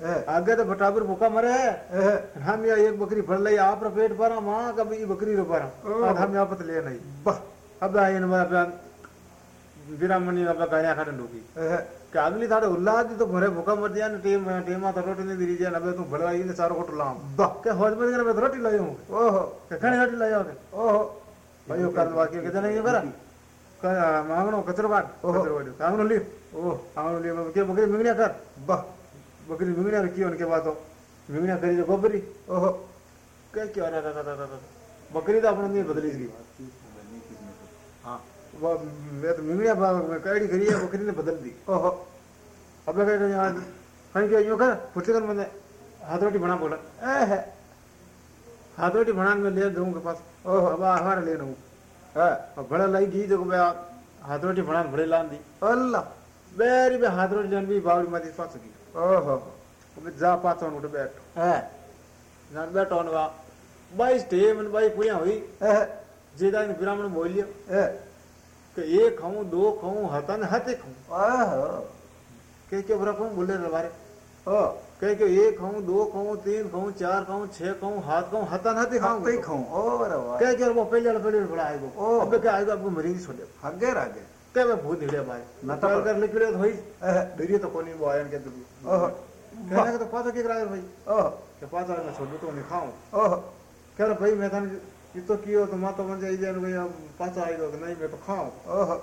आगे तो बटाबर भूखा मरे। हम यहाँ एक बकरी फर लाई आप पेट भर माँ कभी बकरी रो भर। हम यहाँ पत ले नहीं। अब अब खाने अगली तो भूखा मर टेम तो रोटी नहीं दी जाए अबे तू भड़वा ये सारो कोट लाम। के में तो रोटी लायो। ओहो। के खाने रोटी लायो के ओहो। भाई कर बाकी के नहीं करा मांगनो ली। ली के बकरी मिंगनिया कर। बकरी मिंगणिया रखी उनके बाद तो करी तो गोबरी ओहो कह क्या बकरी तो अपने नहीं बदली इसकी हाँ। मैं तो कैडी करी है बकरी ने बदल दी। ओहो अब मैं कहते कहीं क्या यूँ कर कर मैंने हाथ रोटी बना बोला। है हाथ रोटी बनाने में ले दूँ के पास। ओहो अब आहार ले लूँ है बड़ा लाई देखो मैं हाथ रोटी बना बड़े लान दी। अल्लाह बेरी हाथ रोटी जान भी बावरी माती पास ಓಹೋ ಒಮ್ಮೆ ಜಾ ಪಾತವನ್ ಉಟ್ಟು ಬೇಟು ನಾನು ಬೇಟವನ್ಗ ಬಾಯಿ ಸ್ಟೇಮನ್ ಬಾಯಿ ಪುಣ್ಯ ಹೋಯಿ जेदान ब्राह्मण बोलियो। कि एक खाऊं दो खाऊं हतन हते खाऊं। कह के भरा खाऊं बोले रवारे कह के एक खाऊं दो खाऊं तीन खाऊं चार खाऊं छह खाऊं हाथ खाऊं हतन हते खाऊं। कई खाऊं। ओ रवा कह के वो पहले वाला पहले बड़ा आएगा। ओ। अब क्या आएगा आपको मरीज़ छोड़े। हगे रागे तेवे भूत हिड़े भाई। नतर कर निकले तो भाई। धीरे तो कोनी वो आयन के तो ओ कहना तो पाथो के करावे भाई। ओ के पाथो ने छोड़ तो ने खाऊं। ओ रे भाई मैं थाने ये तो कियो तो मा तो मन जाई भाई अब पाथो आई दो नहीं मैं तो खाऊं। ओ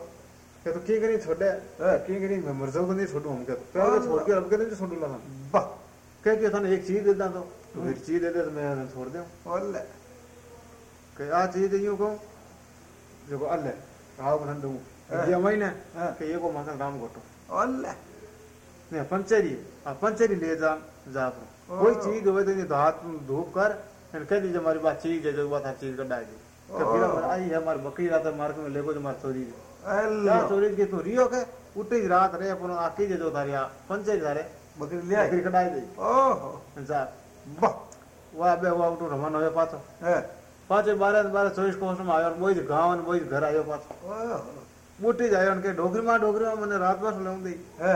तो की करी छोड़े की करी? मैं मर जाऊँ नहीं छोड़ू हम पहले छोड़ के अब के नहीं छोड़ू ला वाह। कह के थाने एक चीज़ तो। दे दा तो फिर चीज़ दे तो मैं छोड़ दऊं। ओले कह आ चीज़ दियो को जो अल्ले आओ बन दऊं ఏమైనా ఏకో మందం కామ కొట్టం వాళ్ళ नहीं पंचरी पंचरी ले जा जा कोई चीज़ हो तो हाथ धूप कर कह दीजिए हमारी बात चीज़ है जो बात हर चीज़ का डाल दी। आई है हमारी बकरी रात मार्केट में लेको जो हमारी चोरी चोरी की तो रियो के? उठी रात रे अपन आकी जो थारी पंचरी थारे बकरी ले बकरी कटाई दी। ओहो। जा। वाह बे वाह उठो रमन हो पाछो। हाँ। पाछे बारह बारह चौबीस कोस में आयो बोई गाँव बोई घर आयो पाछो। ओहो। બુટી જાય અને કે ડોગરીમાં ડોગરીમાં મને રાત બસ લઉં દઈ है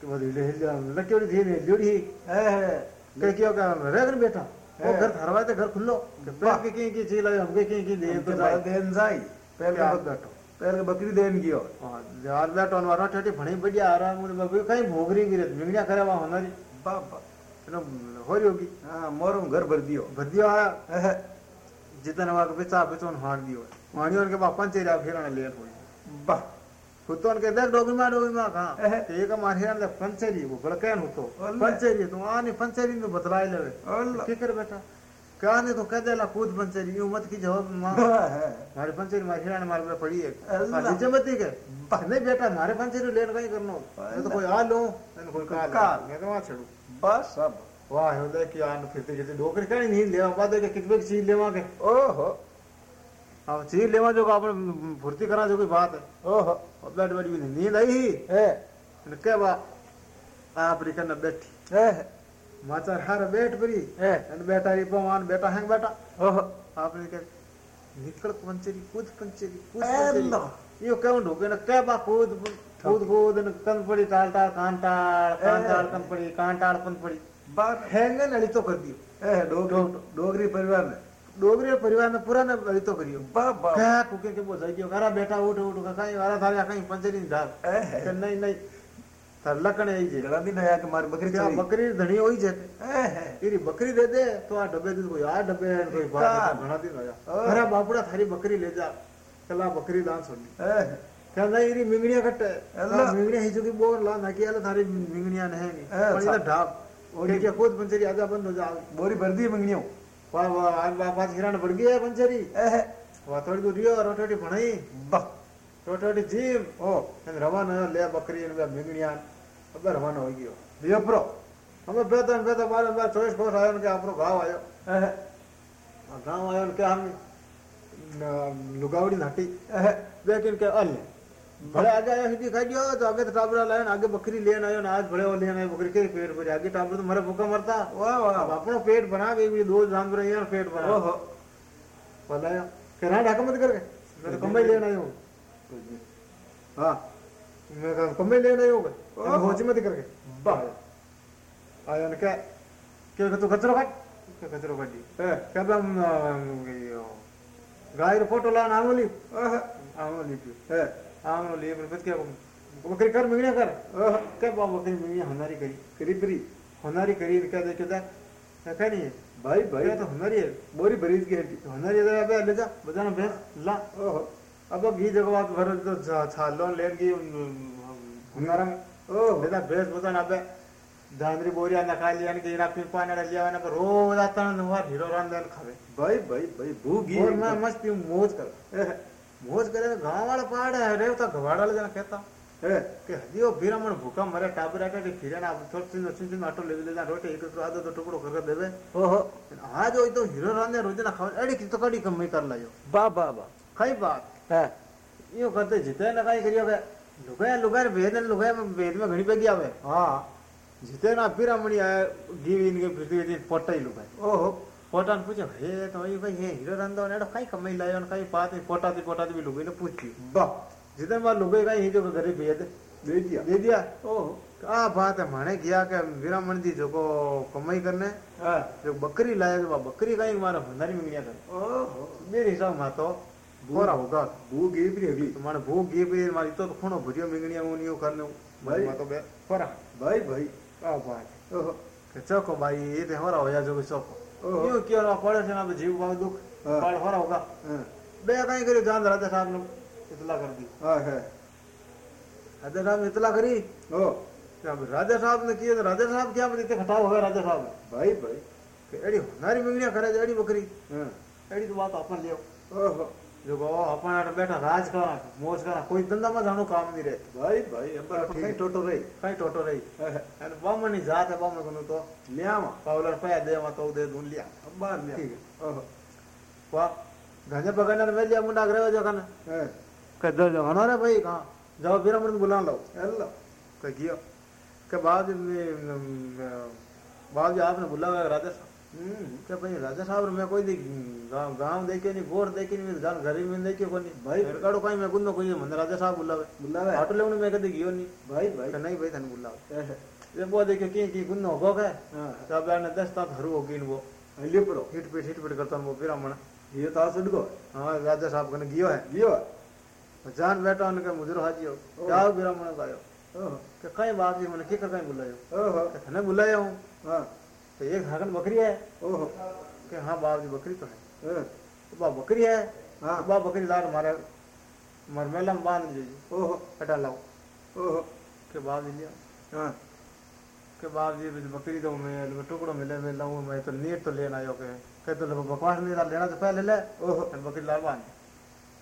કે બધી લે લે લકેડી થી ને લીડી है है કે કયો કે રે ઘર બેઠા હે. ઓ ઘર થરવા તે ઘર ખુલ્લો કે પેર કે की की चीज लायो हमके की की दे इनके तो बाद जाए देन जाई पैर क्या का बैठो पैर का बकरी देन गयो हां यार बैठो ने वारा ठेठी भणी बढ़िया आराम मुझे बाबू कहीं भोगरी गिरे मिंगड़िया करे वा होनारी बाबा एनो होरी होगी हाँ मोरू घर भर दियो भदियो आया है जितने वा के बेचा बेचो हार दियो हानियो के बापन चेरा फिरना लेट ಹುತ್ತೋನ್ ಕಾ ಈಗ ಪಂಚರಿ ಬಳಕೇನ್ ಪಂಚರಿ ಪಂಚರಿ ಕಿಕರ್ ಬೇಟಾ तो के तो कोई चीज़ अब चीज़ लेवा जो आपने भर्ती करा जो कोई बात है। ओहो। अबला डबड़ी में नींद आई। ही है क्या बा आप रिकन बैठी। है माचर हर बैठ परी है अन बेटा रे पवान बेटा हैंग बेटा ओहो। आपने के निकल पंचरी कूद पंचरी कूद पंचरी। यो कौन ढोके न क्या बा कूद कूद कूद न कन पड़ी टाल टाल कान टाल कान टाल कन पड़ी कान टाल कन पड़ी। बात हैंगन अड़ी तो कर दियो। ए डोगरी परिवार में। ડોગરીએ પરિવારને પૂરાને વળીતો કર્યો કયા કુકે કે બો જઈ ગયો ખરા બેટા ઉઠ ઉઠ કાકા વારા થારે કઈ પંજરી ધાર કે નહીં નહીં તાર લકણ આવી જાય ગળાની નયા કે મારી બકરી આ બકરી ધણી હોય છે એરી બકરી દે દે તો આ ડબે દીધું કોઈ આ ડબે કોઈ ભાત ઘણા દિન રહ્યા ખરા બાપડા થારી બકરી લઈ જા પેલા બકરી દાન છોડી ਕਹਿੰਦਾ ਇਹਦੀ ਮਿੰਗਣੀਆਂ ਘੱਟ ਮਿੰਗਣੀਆਂ ਹੀ ਜੁਗੀ ਬੋਰ ਲਾ ਨਾ ਕਿ ਹਲ ਥਾਰੀ ਮਿੰਗਣੀਆਂ ਨਹੀਂ ਪਰ ਇਹਦਾ ਢਾਪ ਉਹ ਕਿ ਖੁਦ ਬੰਦੇ ਦੀ ਆਜਾ ਬੰਦ ਹੋ ਜਾ ਬੋਰੀ ਭਰਦੀ ਮਿੰਗਣੀਆਂ પણ આ પાછ હિરણ વળગી હે પંચરી એહે વાતોડી તું રહ્યો રોટોટી ભણાઈ બા રોટોટી જીમ ઓ અને રવાનો લે બકરી ને બે મીંગણિયા અબે રવાનો હોય ગયો દેપરો અમે બે ત્રણ બે ત્રણ બાર બાર ચોવીસ વર્ષ આવ્યો કે આપણો ગાવ આવ્યો એહે ગામ આવ્યો ને કે આમ લુગાવડી નાટી એહે બે કે અલ્યા भले आगे आया हिंदी खाई दियो तो आगे तो टाबरा लाया आगे बकरी लेन आयो ना आज भले वो लेन आयो बकरी के पेट भरे आगे टाबर तो मरे भूखा मरता। वाह वाह अपनो पेट बना के भी दो जानवर यार पेट बना। ओहो। भला के रात ढाका मत करके। मैं तो कमाई लेन आयो हाँ। मैं कहा कमाई लेन आयो ओहो। होची मत करके। वाह। आयो ने क्या? के तू कचरो काट? कचरो काटी है के बम गाय रो फ़ोटो लान आंगली है आंगली है Άμενο λέει, πρέπει και ακόμα. Μακρύ κάρ, μικρή κάρ. Κάπου μακρύ με μια χωνάρι καρύ. Κρύπρι. Χωνάρι καρύ, δικά τα κοιτά. Θα κάνει. भाई भाई तो हमारी है बोरी बरीज की हड्डी हमारी इधर आप ले जा बताना भैंस ला ओहो अब अब जगह बात भर तो छालों लेन की हमारा ओ बेटा भैंस बताना आप धांधरी बोरिया ना खा लिया कि इरा फिर पानी डाल लिया ना पर रोज आता ना तुम्हारा हीरो राम खावे भाई भाई भाई भूगी और मस्ती मौज कर મોજ કરે ગામ વાળા પાડે રેવતા ગવાડાળા જણા કહેતા કે હજીઓ ભીરામણ ભૂખા મરે ટાબરા કાઢી ફીરાના થોડું ચિંચિન આટો લેવી લેતા રોટે એક આદો તો ટુકડો કરે દેવે ઓહો હા જો તો હીરો રાને રોજના ખાવા અડી તો કડી કમાઈ કર લાયો બા બા બા કઈ બાત હે યો કરતે જીતે ને કઈ કર્યો કે લુગાય લુગાય ભેદ ને લુગાય ભેદ માં ઘણી ભેગી આવે હા જીતે ના ભીરામણી આ ગીવીન કે પીટી પટાઈ લુગાય ઓહો ફોટાને પૂછ્યો હે તો એ ભાઈ હે હીરો રાંધો એડો કઈ કમાઈ લાવ્યો ને કઈ પાત ફોટાથી ફોટાથી બી લુગોઈને પૂછ્યું બા જીતે મારે લુગોઈ કઈ હીજો ગરીબ ભેદ દે દિયા દે દિયા ઓહો આ વાત મને ગયા કે વિરામણજી જોકો કમાઈ કરને જો બકરી લાયા તો બકરી કઈ મારા ભંડારી મીંગ્યા કરે ઓહો બે હિસાબ માં તો ગોરા હોગા ભૂ ગેબરી હગલી મને ભૂ ગેબરી મારી તો ખૂણો ભર્યો મીંગણિયા હું નિયો કરને ભાઈ માં તો બે ફરા ભાઈ ભાઈ આ વાત ઓહો કે ચોકો ભાઈ એ તે હોરા હોયા જોકો ચોકો यूँ किया ना पड़े से ना जीव भाग दुख पाल हो रहा होगा बे कहीं करी जान राजा साहब ने इतला कर दी राजा साहब इतला करी ओ राजा साहब ने किया राजा साहब क्या बता इतने खटाव होगा राजा साहब भाई भाई एड़ी हमारी मिंगड़िया करे एड़ी बकरी एड़ी तो बात आप लियो जो को अपन बैठा राज करा मौज करा कोई धंधा में जानो काम नहीं रहे भाई भाई ठीक कहीं। टोटो रही कहीं टोटो रही। एंड बामनी जात है बामन को तो न्यामा पावलर पे दे मा तो दे दून लिया अंबार न्या ठीक है। ओहो। वाह गंजे पकड़ने में लिया मुंडा करे जो कने हाँ कह दो जो हनो रे भाई कहाँ? जाओ बिरा मुंड बुला लो अल्लाह क्या भाई राजा साहब मैं कोई गाँव गाँव देखे नहीं बोर देखे नहीं जान घर में देखे को नहीं। भाई कड़ो कहीं मैं गुंदो कोई मन राजा साहब बुलावे। बुलावे। ऑटो ले मैं कदे गियो नहीं। भाई भाई। तो नहीं भाई थाने बुलावे। ये वो देखे की की गुंदो हाँ। तो हो। गए तब ने दस तक हरू हो गई वो। लिपड़ो हिट पे हिट पे करता वो फिर मन ये ता सुड गो हाँ राजा साहब कने गियो है। गियो जान बैठा उनके मुजरो हाजियो जाओ ब्राह्मण आयो ओ के कई बात जी मन के कई बुलायो। ओ ओहो तो थाने बुलाया हूँ। हाँ। तो एक हगन बकरी है। ओहो। कि हाँ बाप जी बकरी तो है। हाँ। तो बा बकरी है। हाँ। बा बकरी लार मारे मर मेला में बाँध दीजिए ओहो। हटा लाओ। ओहो। के बाद लिया। हाँ। के बाद ये बकरी तो मैं टुकड़ो मिले मैं लाऊं मैं तो नीट तो लेना आयो के। के तो लो बकवास नहीं लेना तो पहले ले। ओहो। बकरी लाल बाँध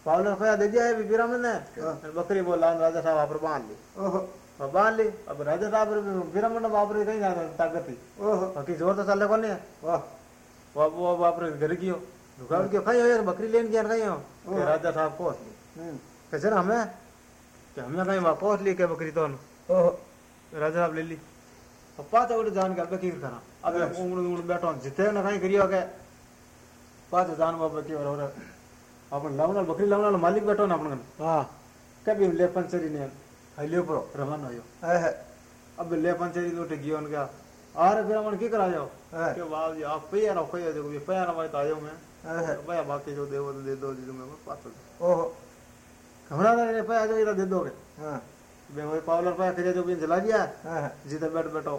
पावलर खया दे दिया है बीरा में ने। हाँ। बकरी बोला राजा साहब आप बाँध ली ओहो। और बाँध ली अब राजा साहब बाप रे कहीं ताकत ओहो। बाकी ज़ोर तो चले कौन है? वाह। वो वो बाप रे घर गयो दुकान क्यों खाई हो बकरी लेन गया कहीं हो। के हाँ। राजा साहब ली हम्म। हमें? कि हमें कहीं वहाँ ली के बकरी तो ओहो। राजा साहब ले ली। अब पाँच उठ जान के अब की करा। अब बैठो। जिते न कहीं करियो के पाँच जान बाबा की और अपन लावना बकरी लावना मालिक बैठो ना अपन हाँ। कभी ले पंचरी ने हलियो परो रवाना होयो है। अब ले पंचरी तो उठ गयो उनका। आरे फिर अपन की करा जाओ। है। के बाप जी आप पैया रहो पैया देखो ये पैया ना तो आयो मैं है। भैया बाकी जो देवो तो दे दो जी तुम्हें पास ओहो। हमारा ने पैया जो इधर दे दोगे। हाँ। मैं वही पावलर पैया करिया जो भी जला दिया। है जिधर बैठ बैठो।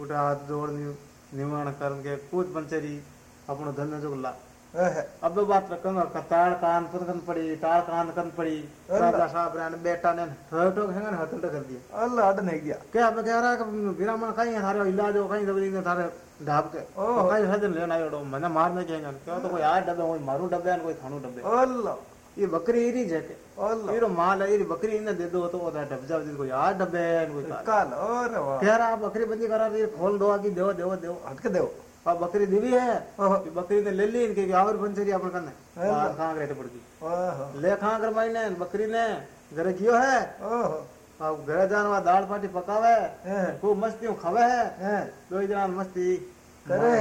उठा हाथ जोड़ निर्माण करके कूद पंचरी। अपनो धन जो ला है अब बात रखन और ताड़ कान पन पड़ी ताड़ कान कन पड़ी राजा साहब रे बेटा ने हटो हैंगन हटल कर दिया। अल्लाह अड नहीं गया। क्या मैं कह रहा कि विरामन कहीं है थारे इलाज हो कहीं दबली ने थारे ढाब के। तो कहीं हजन लेना आयो मैंने मार नहीं कहेंगे क्या? तो कोई आठ डब्बे कोई मारू डब्बे कोई थानू डब्बे। अल्लाह। ये बकरी इरी जके। अल्लाह। ये माल है ये बकरी इन्हें दे दो तो ओदा डब जा कोई आठ डब्बे कोई काल और कह रहा बकरी बंदी करा रही खोल दो आगे देव देव देव हटके देव बकरी दिवी है। बकरी ने ले ली इनके कि और पंचरी अपन करने। है ना। करे पड़ गई ओहो ले खां कर माई ने बकरी ने घरे कियो है। ओहो अब घरे जानवा दाल पाटी पकावे। है। खूब मस्ती खावे है। है। दो जना मस्ती करे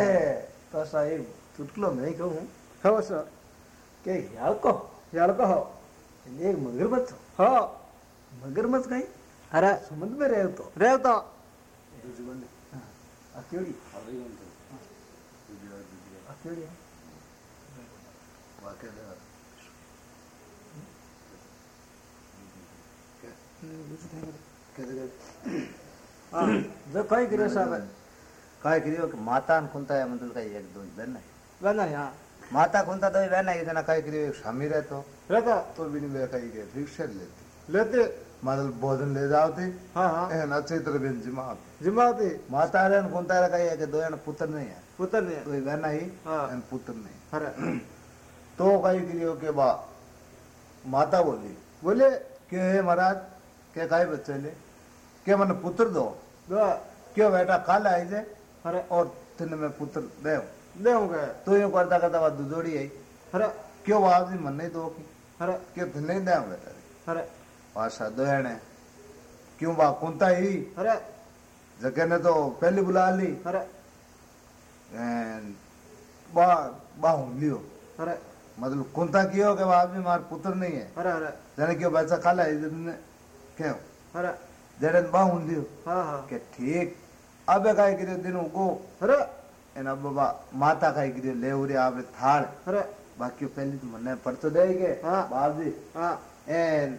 तो एक चुटकुलो मैं ही कहूँ। हो सर कि यार को यार कहो। एक मगरमच्छ। हो। मगरमच्छ कहीं? अरे। समुद्र में रहे तो रेव तो अकेली। माता खुनता है मतलब कई एक दो बहन है तो बहन है एक स्वामी रहतो रहता तो भी नहीं वे कहीं के रिक्शा लेती लेते मतलब भोजन ले जाओ थे हाँ हाँ अच्छी तरह बिन जिमा जिम्मावती माता रे ने खुनता है कहीं है कि दो पुत्र नहीं है पुत्र ने तो बहन ही। हाँ पुत्र नहीं। तो कई करियो के बा माता बोली बोले के हे महाराज? के काई बच्चे ले? के मन पुत्र दो? दो क्यों बेटा काल आई जे? अरे और तिन में पुत्र दे दे तो यूँ करता करता बात दुजोड़ी आई। अरे क्यों बाप जी मन नहीं दो की? अरे क्यों तिन नहीं दे बेटा अरे पासा दो है क्यों बा कुंता ही? अरे जगह ने तो पहली बुला ली। अरे बा बा हूँ लियो अरे। मतलब कुंता कियो के बाप जी मार पुत्र नहीं है। अरे अरे। जाने क्यों बच्चा काला है जितने क्यों? अरे। जड़े बा हूँ लियो। हाँ हाँ। के ठीक। अब काय करियो दिन को? अरे। एना बाबा माता काय करियो ले उरे आपरे थाल। अरे। बाकी पहले तो मने पर तो देगे हाँ। बाप जी। हाँ। एन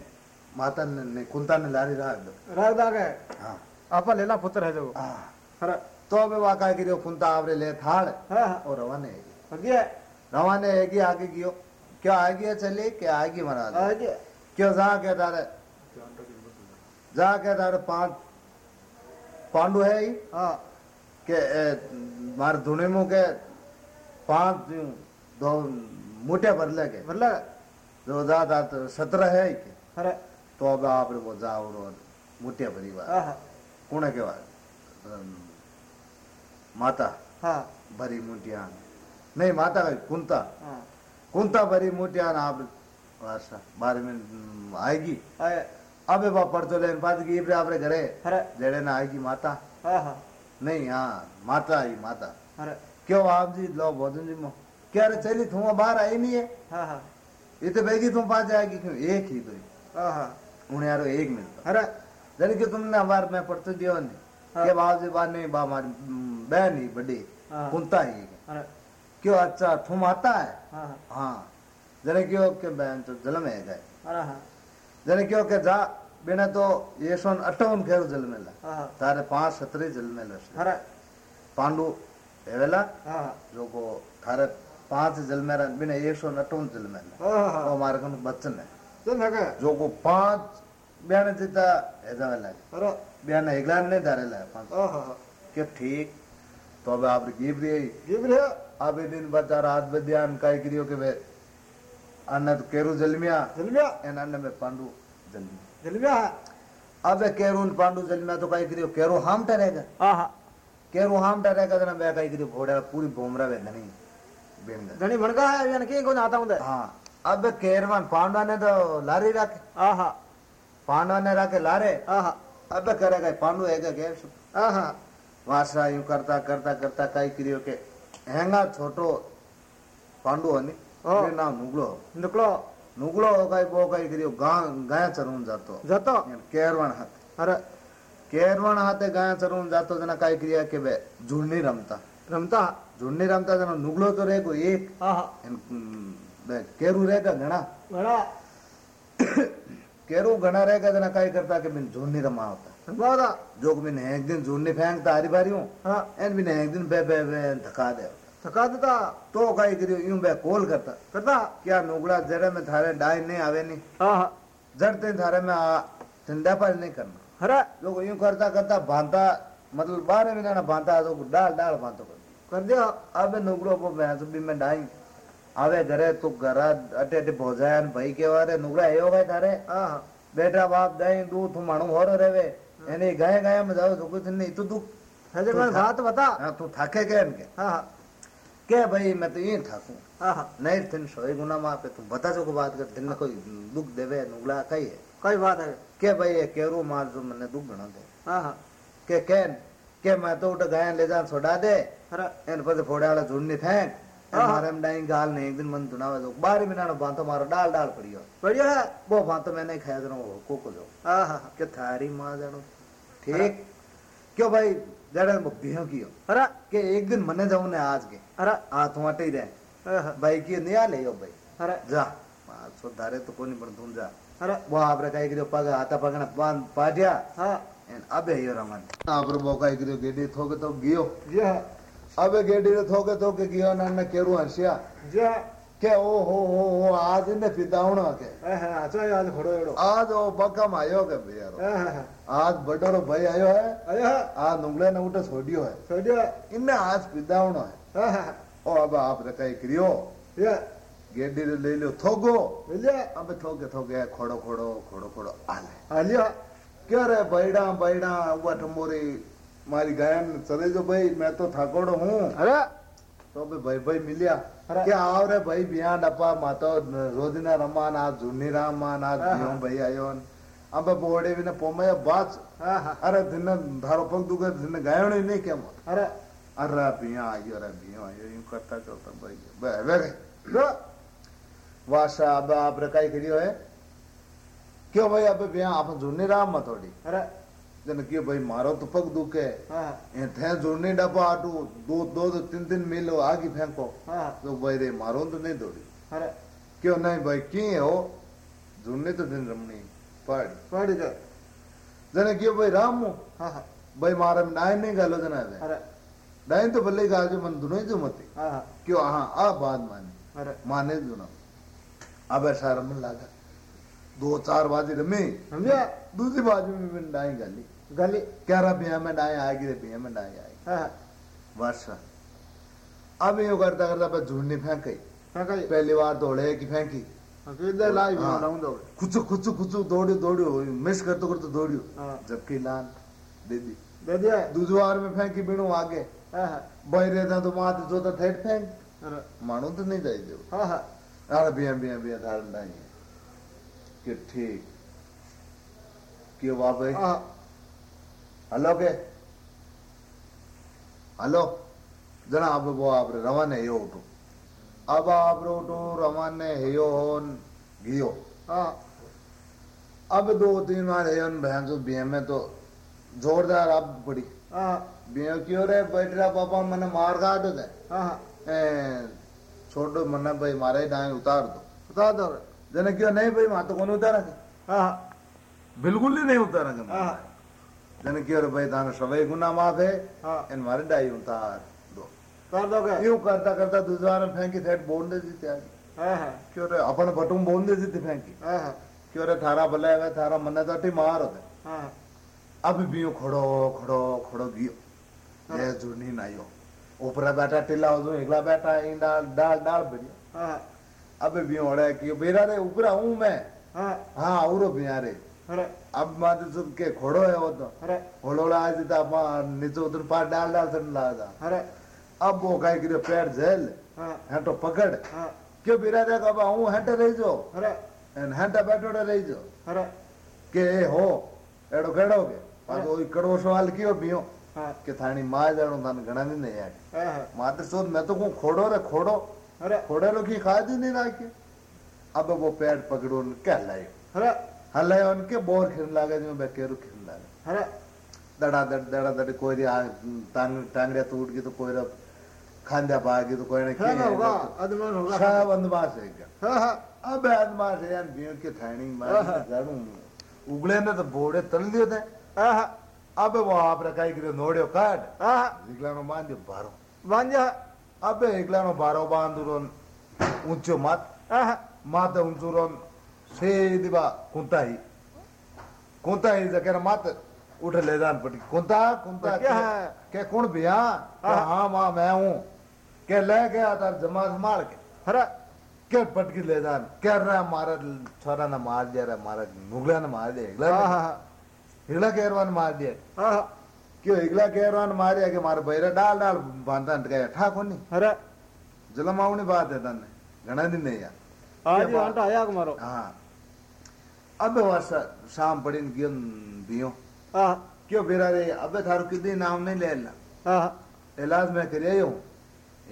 माता ने कुंता ने लारी रहा राग दागे हाँ। आपा लेला पुत्र है जो। हाँ। अरे। तो अब वा काय करियो कुंता आपरे ले थाल हाँ हाँ। और रवाने है रवाने है कि आगे कियो क्या आगे चले? क्या आगे महाराज आगे क्यों जा के तारे जा के तारे पाँच पांडु है ही। हाँ। के मार धुने मुँह के पाँच दो मोटे बदले के। मतलब जो दादा तो सत्रह है ही के। अरे। तो अब आप वो जाओ और मोटे परिवार हाँ कौन के बाद माता। हाँ। भरी मुटिया नहीं माता का कुंता। हाँ। कुंता भरी मुटिया आप बारे में हम्म, आएगी? अबे बाप पढ़ तो लेन बाद की इब्रे आपरे घरे जेड़े ना आएगी माता? हाँ हाँ। नहीं हाँ माता आई माता। अरे। क्यों आप जी लो भोजन जी मो। क्या रे चली तुम बाहर आई नहीं है? हाँ हाँ। ये तो बेगी तुम पास जाएगी क्यों? एक ही तो उन्हें यारो एक मिलता। अरे। जन कि तुमने हमारे में पढ़ते दियो नहीं। हाँ। के बाप जी बात नहीं बा बहन ही बड़ी हाँ। कुंता ही क्यों? अच्छा तुम आता है? हाँ हाँ। हाँ। जने क्यों के बहन तो जल में है हाँ। जने क्यों के जा बिना तो ये सोन अट्ठावन खेर जल में ला। हाँ हाँ। तारे पाँच सत्रह जल में अरे। पांडु एवेला हाँ जो को थारे पाँच जल में रह- बिना एक सौ अट्ठावन जल में ला। हाँ वो हाँ हमारे कन बच्चन है? है क्या? जो को पाँच बयान जीता ऐसा वाला बयान एकलान नहीं धारे ला पाँच। हाँ हाँ हाँ। के ठीक। तो अब आप गिब रही ये भी है अब दिन बचा रात बद्यान काय करियो के वे। अन्न तो केरू जलमिया। जलमिया। एन अन्न में पांडु जलमिया। जलमिया अब केरू न पांडु जलमिया तो काय करियो केरू हम टरेगा। हाँ हाँ केरू हम टरेगा तो ना वे काय करियो घोड़ा पूरी भोमरा वे धनी। बेन घनी भड़का है यानी कि कौन आता हूँ। हाँ। अब केरवन पांडवा ने तो लारी रखे। हाँ हाँ पांडवा ने रखे लारे। हाँ हाँ अब करेगा पांडु है क्या हाँ हाँ वासरा यूँ करता करता करता काय करियो के हेंगा छोटो पांडु हनी हाँ। ये नाम नुगलो निकलो नुगलो। हो कई वो कई करियो गां गाय चरून जातो। जातो। केरवण हाथ। अरे। केरवण हाथे गाय चरून जातो जना काय क्रिया के बे झुंडनी रमता। रमता। झुंडनी रमता जना नुगलो तो रेगो एक। हाँ हाँ। बे केरू रेगा घणा? बड़ा केरू घणा रेगा जना काय करता के बिन झुंडनी रमा होता रमवादा जो कि बिन एक दिन झुंडनी फेंकता हरी बारी हूँ। हाँ। एन बिन एक दिन बे बे बे थका दे। थका देता? तो काय करियो यूँ बे कॉल करता। करता? क्या नुगड़ा जरे में थारे डाई नहीं आवे नहीं हाँ हाँ। जड़ते थारे में आ ठंडा पर नहीं करना। अरे लोग यूँ करता करता बांधा मतलब बारह महीना ना बांधा तो डाल डाल बांधो कर कर दिया। अब नुगड़ो को भैंस भी मैं डाई। आवे घरे तो घरा अटे अटे भोजायन भाई के वारे। नुगड़ा आयो गए थारे। हाँ हाँ। बेटा बाप दाई दू मानू हो रेवे। गाय में जाओ तो कुछ नहीं तू तू हजर मैं बात बता। हाँ तू थाके के इनके? हाँ हाँ। के भाई मैं तो ये हाँ हाँ। नहीं दिन सोए गुना माँ पे तू बता जो को बात कर दिन में कोई दुख देवे नुगड़ा कही है? कोई बात है। के भाई ये केरू मार जो मैंने दुख बना दे? हाँ हाँ। के कैन मैं तो उठ गाय ले जा छोड़ा दे? अरे। एन पर फोड़े वाला झुंड फेंक। हाँ। मारे में डाई गाल ने एक दिन मन दुनावे जो बारह महीना बांधो मारो डाल डाल पड़ियो बढ़िया है। वो बांधो मैंने खाया जनो को को जो। हाँ हाँ के थारी माँ जानो? ठीक। क्यों भाई? जड़े बिहो कियो अरे। के एक दिन मने जाऊँ ने आज के। अरे। हाथ वाटे ही रहे। हाँ, हाँ, भाई की नहीं आ ले यो भाई? अरे। जा। सो धारे तो कोनी पण तुम जा। अरे। वो आपरे काई करियो पग हाथा पगना बाँध पाटिया। हाँ। एन अबे यो रमन। आपरे वो काई करियो गेडी थोके तो गियो। जी हाँ अबे गेडी रे थोके थोके गियो ना ने केरू हंसिया। जी हाँ के ओ हो हो हो आज ने पितावणो के। हाँ, हाँ चलो आज घोड़ो एड़ो। आज ओ बकम आयो के भैया हाँ हाँ हाँ। आज बडोरो भाई आयो है। अरे हाँ। आज नुंगले ने उठे छोड़ियो है। छोड़िया इनने आज पितावणो है। हाँ हाँ। ओ अब आपरे काई करियो। ये। गेडी रे ले लियो थोगो मिलिया अबे थोके थोके खोड़ो खोड़ो खोड़ो खोड़ो आले आलिया क्या रे बैडा बैडा वट मोरी मारी गायन चले जो भाई मैं तो थाकोड़ो हूँ अरे तो बे भाई भाई मिलिया अरे। क्या आओ रे भाई बिया डप्पा मातो रोदिना रमान आज झुन्नी रामान आज हाँ, बियो हाँ। भाई आयो अबे बोड़े भी ने पोमया बाच हाँ हाँ अरे दिन धारो पग दुगे दिन गायण ही नहीं क्या अरे अरे जन क्यों भाई मारो तो पग दुखे हाँ। ए थे जोड़ने डब्बा आटू दो दो दो तीन तीन मील आगे फेंको। हाँ। तो भाई रे मारो तो नहीं दौड़ी। अरे। क्यों नहीं भाई की हो? जुड़ने तो दिन रमनी पहाड़ी पढ़ गए जने क्यों भाई राम हो? हाँ हाँ। भाई मारे में डाइन नहीं गालो जना है अरे। डाइन तो भले गाल जो मन दुनो जो मती। हाँ हाँ। क्यों? हाँ आ बात माने। अरे। माने दुनो अब ऐसा रमन लगा। दो चार बाजी रमी। समझा दूसरी बाजी में डाई गाली। गाली कह रहा बिया में डाई आएगी बिया में डाई आएगी। हाँ बस अब यूँ करता करता झूठनी फेंक गई हाँ पहली बार दौड़े की फेंकी? हाँ। खुचु खुचु खुचु दौड़ियो दौड़ियो मिस करते करते दौड़ियो। हाँ। जबकि लान दे दी दे दिया दूसरी बार में फेंकी बिनु आगे। हाँ हाँ। बहरे था तो मात जो तो थेट फेंक। मानो तो नहीं जाए हाँ हाँ। अरे बिया बिया बिया धारण नहीं कि ठीक। क्यों बाप हलो के हलो जना अब वो आप रवाने हे उठो अब आप उठो रवाने हेयो होन गियो हाँ अब दो तीन बार हेयन भैंसो बिया में तो जोरदार अब पड़ी हाँ बिया क्यों रे बैठ रहा पापा मैंने मार काट दे हाँ ए, मन्ना भाई मारे डांग उतार दो बता दो जने क्यों नहीं भाई माँ तो कौन उतारा बिल्कुल ही नहीं उतारा जने क्यों रे भाई ताने सबै गुना माफ़ है। हाँ। इन मारे डाई उतार दो। कर दो क्या? यूँ करता करता दूसरा ने फेंकी थेट बोल दे दी त्याग हाँ हाँ। क्यों रे? अपन बटुम बोल दे दी फेंकी। हाँ हाँ। क्यों रे? थारा भले है थारा मन्ने तो अटी मार होते हाँ। अब बियो खड़ो खड़ो खड़ो गियो। ये जुनी नायो ऊपर बैठा टिल्ला हो एकला बैठा इन डाल डाल बढ़िया हाँ। अब बियो ओड़े कि बेरा रे ऊपर हूँ मैं। हाँ। हाँ औरो बिया रे। આપમાંથી શું કે ઘોડો એવો હતો ઘોડો લાવે છે નીચે ઉતર પાર ડાળ ડાળ થઈને લાવે હતા અબ વો કઈ કર્યો પેડ ઝેલ હેઠો પકડ કે બિરાજા કે હું હેઠે રહી જો અને હેઠા બેઠોડે રહી જો કે એ હો એડો કેડો કે પાછો કડવો સવાલ કયો પીયો કે થાણી માં જાણો તાને ઘણા ની નહીં આઠ માત્ર શોધ મેં તો હું ખોડો રે ખોડો ખોડેલો ઘી ખાધી નહીં નાખ્યો અબ વો પેડ પકડો ને કે લાયો खिन लागे अरे दड़ा दड़ दड़ा दड़ कोई री आ टांग टांगड़िया टूट गई तो कोई रा खांद्या भागी तो कोई ने क्या होगा अदमन होगा। सब अंदमास है क्या? हाँ हाँ। अब अंदमास है यार बियो के थानी मार। जाड़ू उगले ने तो बोड़े तल दियो थे। हाँ हाँ। अब वो आप रखाई करियो नोड़ियो काट। हाँ हाँ। निकलानो मान दियो बारो। बाँध जा अबे एकलानो बारो बांधुरोन ऊंचो मत। हाँ हाँ। सीधी बा कुंता ही कुंता ही जकेर मत उठ ले जान कुंता कुंता क्या के- है? के कौन बिया? हाँ। हाँ माँ मैं हूँ। के ले गया तार जमा मार के। अरे के पटकी ले जान। कह रहा मारा छोरा ने मार दिया रे मारा मुगला ने मार हाँ इगला हाँ इगला केरवान मार दिया। हाँ हाँ। क्यों इगला केरवान के मारे बैरा डाल डाल बांधा गया ठा कोनी। अरे जलमावनी बात है तने घना दिन नहीं यार आज? घंटा आया मारो हाँ। अब वर्ष शाम पड़ी न गियो बियो हाँ। क्यों बेरा रे? अबे थारो कितनी नाम नहीं ले ला। हाँ। इलाज में करिए हूँ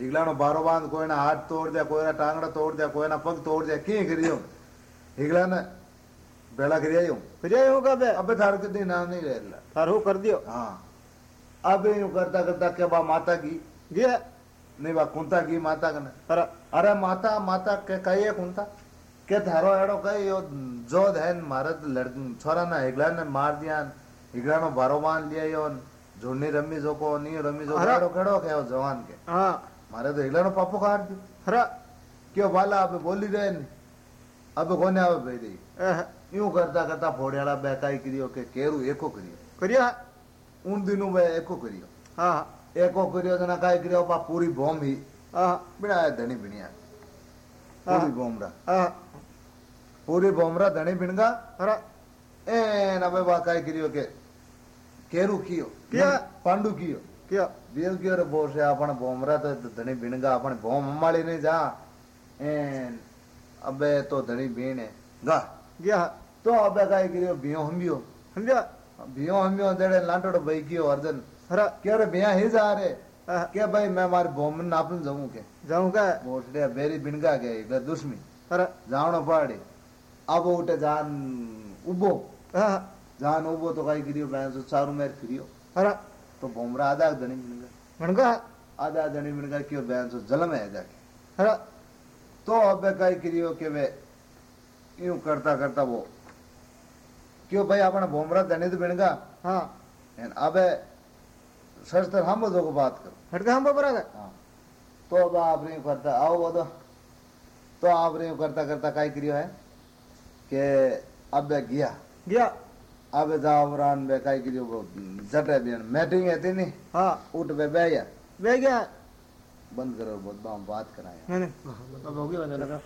इगलानो बारो बाँध कोई ना हाथ तोड़ दिया कोई ना टांगड़ा तोड़ दिया कोई ना पग तोड़ दिया किए करियो इगला ने बेला करिए हूँ फिर ये होगा बे? अबे थारो कितनी नाम नहीं ले ला। तार कर दियो। हाँ। अब यूँ करता करता क्या बा माता की? गया नहीं बा कुंता की माता कने अरे अरे माता माता के कहिए कुंता? के थारो एड़ो कही यो जोध है मारत लड़ छोरा ना हिगला ने मार दिया हिगला नो बारो मान लिया यो झुंडी रमी जो को नहीं रमी जो। केड़ो केड़ो के जवान के। हाँ। मारे तो हिगला नो पापो काट दी अरे। क्यों बाला अब बोली रहे नहीं अब कोने आवे भाई एह, यूँ करता करता फोड़ियाला बेकाई करियो के केरू एको करियो। करिया? उन दिनों में एको करियो। हाँ। एको करियो जना काई करियो बा पूरी बॉम्ब ही हाँ बिना धनी बिनिया पूरी बॉम्ब रा हाँ पूरी बॉम्ब रा धनी बिनगा अरे ए नबे बा काई करियो के केरू कियो किया? पांडु कियो क्या बेल कियो रे बोल से आपण बॉम्ब रा तो धनी बिनगा आपण बॉम्ब हमारी नहीं जा ए अबे तो बीण है गा गया तो अबे काई करियो बियो हमियो समझा कियो के रे बिया ही जा रे हाँ, के भाई मैं मारी बॉम्ब नापन जाऊँ के जाऊँ क्या? बोसड़े बेरी बिनगा के इधर दुश्मी अरे। जावणो पाड़ी। अब उठे जान उबो। हाँ। जान उबो तो काई करियो मैं तो चारू मेर करियो अरे। तो बोमरा आधा धनी बिनगा। मनगा आधा धनी बिनगा क्यों बैन सो जल में है जाके। अरे। तो अब काई करियो के वे यूँ करता करता वो। क्यों भाई अपना बोमरा धनी तो बिनगा? हाँ। अबे दो को बात करो। हटका हम बरा गए हाँ। तो अब आप रे करता आओ वो तो तो आप रे करता करता काई करियो है? के अब गया। गया। अब जाओ रान बे काई की जो वो जटे बिन मीटिंग है नहीं हाँ। उठ बे बह गया वे गया। बंद करो बहुत बात कराया। नहीं नहीं। अब हो गया लगा